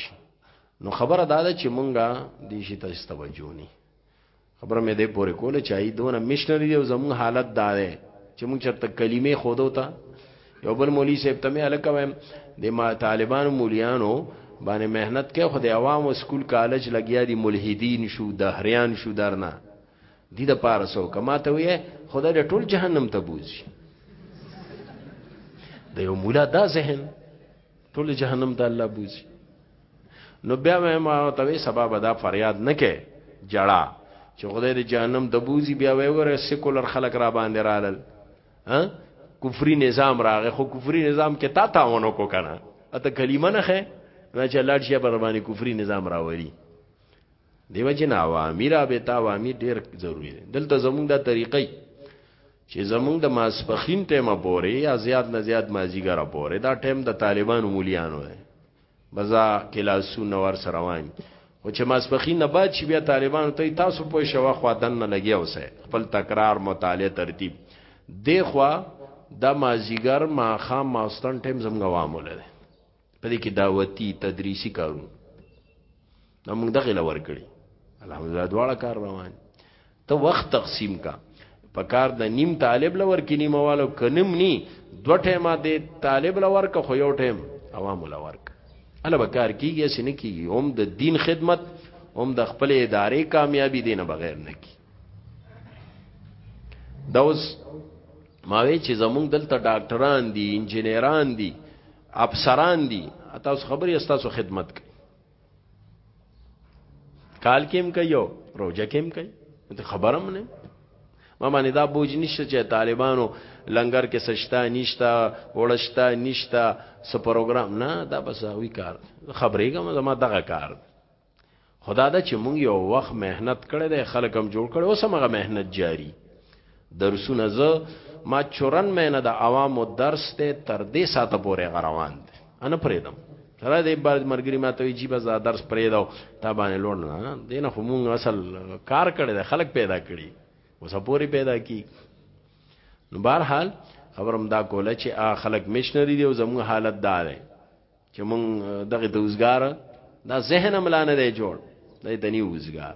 نو خبره دا ده چې مونږه دې شي ته توجه نه خبره مې دې پورې کوله چې ای دونه مشنری دی او زموږ حالت دا دی چې موږ چرته کلمې خودو ته یو بل مولوی صاحب ته مې الکه وایم د ما طالبانو مولیانو باندې مهنت کوي خو د عوامو سکول کالج لګیا دي ملحدین شو دهریان شو درنا دي د پاره سو کما ته وي خدای له ټول جهنم ته بوزي د یو مولا دا ذهن ټول جهنم ته الله بوزي نو بیا مې ما ته وی سبب دا فریاد نه کې جړه چې خدای دې جهنم ته بوزي بیا وی وره سیکولر خلک را باندې رالل ها کفري نظام راغې خو کفري نظام کې تا تاونه کو کنه اته کلمه نه خې نه چې لاړ شي پر باندې کفري نظام راوړي دیو جن عوامي رابطه عوامي ډیر ضروری دی دلته زمونږ د طریقې چې زمونږ د ماسپخین ټیمه پورې یا زیات نه زیات مازیګره پورې دا ټیم د طالبانو مولیانو دی بزا کلاسونه ور سره وان او چې ماسپخین نه بعد شي بیا طالبانو ته تاسو پوه شو خو دن نه لګي اوسه خپل تکرار مطالعه ترتیب دی خو د مازیګر ماخام ماستن ټیم زمونږ عوامو لري په دې کې دعوتي تدریسي کارونه دا موږ دغه لور کړی الحمدلله دواړه کار روان ته وخت تقسیم کا په کار د نیم طالب لور کې نیموالو کنم نی دوه ټیمه د طالب لور که خو یو ټیم عوام لور که اله به کار کیږي چې نه کیږي هم د دین خدمت هم د خپل ادارې کامیابی دین بغیر نه کی دا اوس ماوی چې زمونږ دلته ډاکټران دي انجنیران دي افسران دي تاسو خبري تاسو خدمت کوي کال کېم کوي او روزه کېم کوي ته خبرم نه ما باندې دا بوج نشته چې طالبانو لنګر کې سشتا نشتا وړشتا نشتا س پروګرام نه دا بس وی کار خبرې کوم زما دغه کار دی خدا دا چې مونږ یو وخت مهنت کړی دی خلک هم جوړ کړي اوس هم هغه مهنت جاری درسونه زه ما چورن مینه د عوامو درس ته تر دې ساته پورې غروان دي انا پریدم سره دې بار مرګري ما ته جی بس دا درس پریداو تا باندې لوړ نه دین خو مونږ اصل کار کړی دی خلک پیدا کړي اوس پورې پیدا کی نو بهر حال خبرم دا کوله چې خلک مشنری دی او زموږ حالت دا دی چې مونږ دغه د وزګار دا ذهن هم لانه دی جوړ دی د نیو وزګار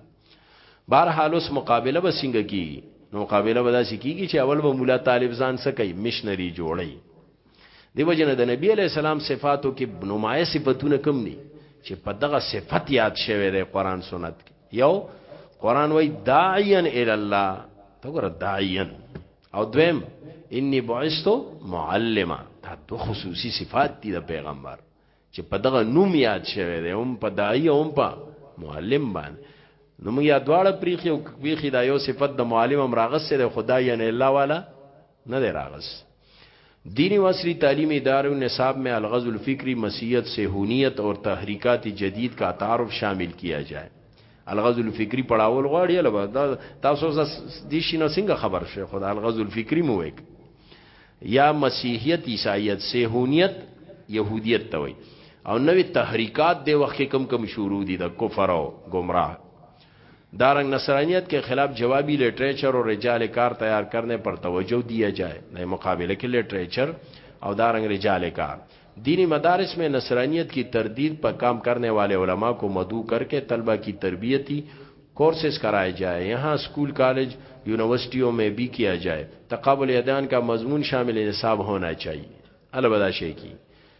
بهر حال اوس مقابله به څنګه کیږي نو مقابله به داسې کیږي چې اول به مولا طالب ځان څه کوي مشنری جوړي دیو جن د نبی علی السلام صفاتو کې نمایه صفاتونه کم دي چې په دغه صفت یاد شوی دی قران سنت کې یو قران وای داعیا الی الله تو ګره داعیا او دویم انی بعثتو معلما دا دو خصوصی صفات دي د پیغمبر چې په دغه نوم یاد شوی دی هم په دای هم په معلم باندې نو موږ یا دواړه پریخي او پریخي دا یو صفت د معلم هم راغسته دی خدای نه الله والا نه دی راغس دینی و عصری تعلیم ادارې و نصاب مې الغزو الفکری مسیحیت صهونیت اور تحریکات جدید کا تعارف شامل کیا جائے الغزو الفکری پړاول غواړي البا دا تاسو د شینه څنګه خبر شئ خدا الغزو الفکری مو وک یا مسیحیت عیسایت صهونیت يهودیت ته وي او نوې تحریکات د وخت کم کم شروع دي د کفر او گمراه دارنگ نصرانیت کے خلاف جوابی لٹریچر اور رجال کار تیار کرنے پر توجہ دیا جائے نئے مقابلے کے لٹریچر اور دارنگ رجال کار دینی مدارس میں نصرانیت کی تردید پر کام کرنے والے علماء کو مدعو کر کے طلبہ کی تربیتی کورسز کرائے جائے یہاں اسکول کالج یونیورسٹیوں میں بھی کیا جائے تقابل ادان کا مضمون شامل نصاب ہونا چاہیے شے شیخی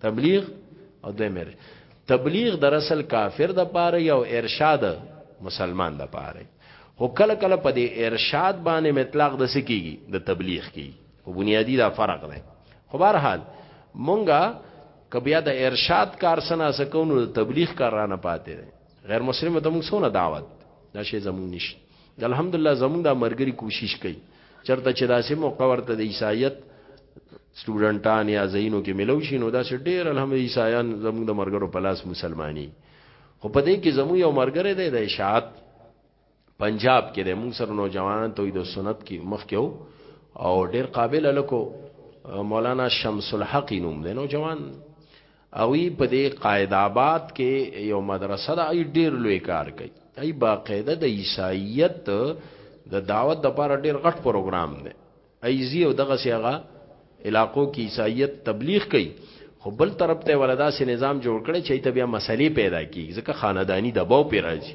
تبلیغ او دوی مې تبلیغ در اصل کافر د پاره یو ارشاد مسلمان د پاره خو کله کله په دې ارشاد باندې مطلق د سکیږي د تبلیغ کی خو بنیادی دا فرق دی خو بهر حال مونږه کبیا د ارشاد کار سنا سکونو د تبلیغ کار رانه پاتې دی غیر مسلمان ته مونږ سونه دعوت دا شی زمونږ نشته الحمدلله زمونږ د مرګري کوشش کوي چرته چې داسې موقع ورته د عیسایت سټوډنټان یا زینو کې ملو شي نو دا چې ډېر الحمدلله عیسایان زمونږ د مرګرو په لاس مسلمانۍ خو په دې کې زمو یو مرګره دی د اشاعت پنجاب کې د مونږ سره نوجوان توحید او سنت کې مخ کې او ډېر قابل لکو مولانا شمس الحق نوم دی نوجوان اوي په دې قاید آباد کې یو مدرسه ده ای ډیر لوی کار کوي ای باقاعده د عیسایت د دعوت د پاره ډیر غټ پروګرام دی ای زی او دغه سیغه علاقو کې عیسایت تبلیغ کوي خو بل طرف ته ولدا سي نظام جوړ کړي چې ته بیا مسلې پیدا کیږي ځکه خاندانی دباو پیراځي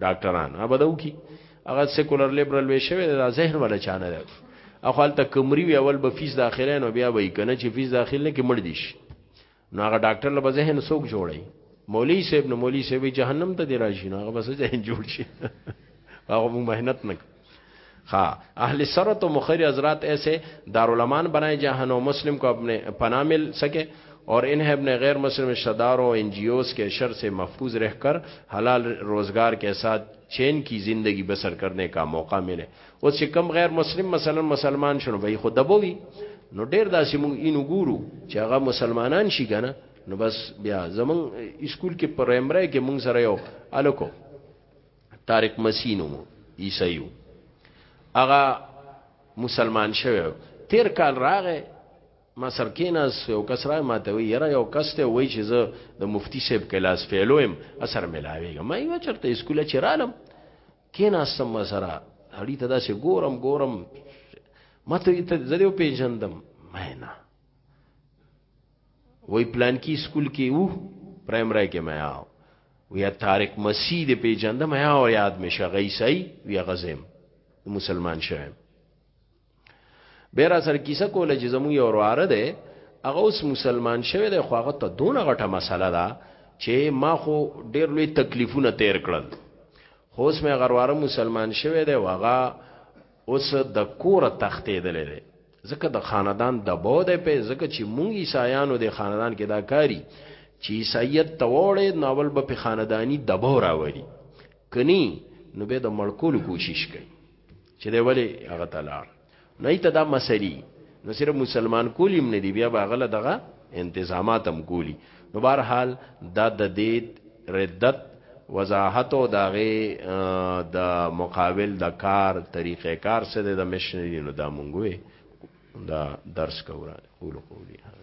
ډاکټران ابا دو کی هغه سیکولر لیبرل وی شوی دا ذهن ولا چانه ده اخوال ته کمری وی اول به فیس داخله نو بیا به کنه چې فیس داخل نه کې مړ دیش نو هغه ډاکټر له ذهن سوک جوړی مولوی صاحب نو مولوی صاحب جهنم ته دی راشي نو هغه بس ذهن جوړ شي هغه مهنت نه ها اهل سر تو مخیر حضرات ایسے دارالعلمان بنائے جہاں نو مسلم کو اپنے پناہ مل سکے اور انہیں اپنے غیر مسلم رشتہ داروں این جی اوز کے شر سے محفوظ رہ کر حلال روزگار کے ساتھ چین کی زندگی بسر کرنے کا موقع ملے او چې کم غیر مسلم مثلا مسلمان شنو به خو دبوي نو ډیر داسې مونږ اینو ګورو چې هغه مسلمانان شي کنه نو بس بیا زمون اسکول کې پرایمری کې مونږ سره یو الکو طارق مسیح نوم عیسی یو هغه مسلمان شوی تیر کال راغې ما سر کیناس یو کس راغې ما ته وی یره یو کس ته وای چې زه د مفتی صاحب کلاس فعلوم اثر ملاویږم ما یو چرته اسکول چرالم کیناستم ما سره اړی ته داسې ګورم ګورم ما ته ته زه دې پیژندم ما نه وای پلانکی سکول کې وو پرایمری کې مې آو ویا طارق مسیح دې پیجنده مې آو یاد مې شغی سي ویا غزم مسلمان شوم بیره سر کیسه کوله چې زمو یو ورواره ده هغه اوس مسلمان شوی دی خو هغه ته دون غټه مسله ده چې ما خو ډیر لوی تکلیفونه تیر کړل خو اوس مې غرواره مسلمان شوی دی واغه اوس د کور تختې دلې ځکه د خاندان دباو دی پی ځکه چې مونږ عیسایانو د خاندان کې دا کاری چې عیسایت توړې ناول به په خاندانی دباو راوړي کني نو به د مړکول کوشش کوي چې دی ولی هغه تلار نه ته دا مسری نو صرف مسلمان کولیم نه دی بیا باغله دغه انتظامات هم کولی نو بهرحال دا د دې ردت وضاحت او داغه د مقابل د کار طریقې کار سره د مشنری نو دا مونږ دا درس کوو قول قولی هذا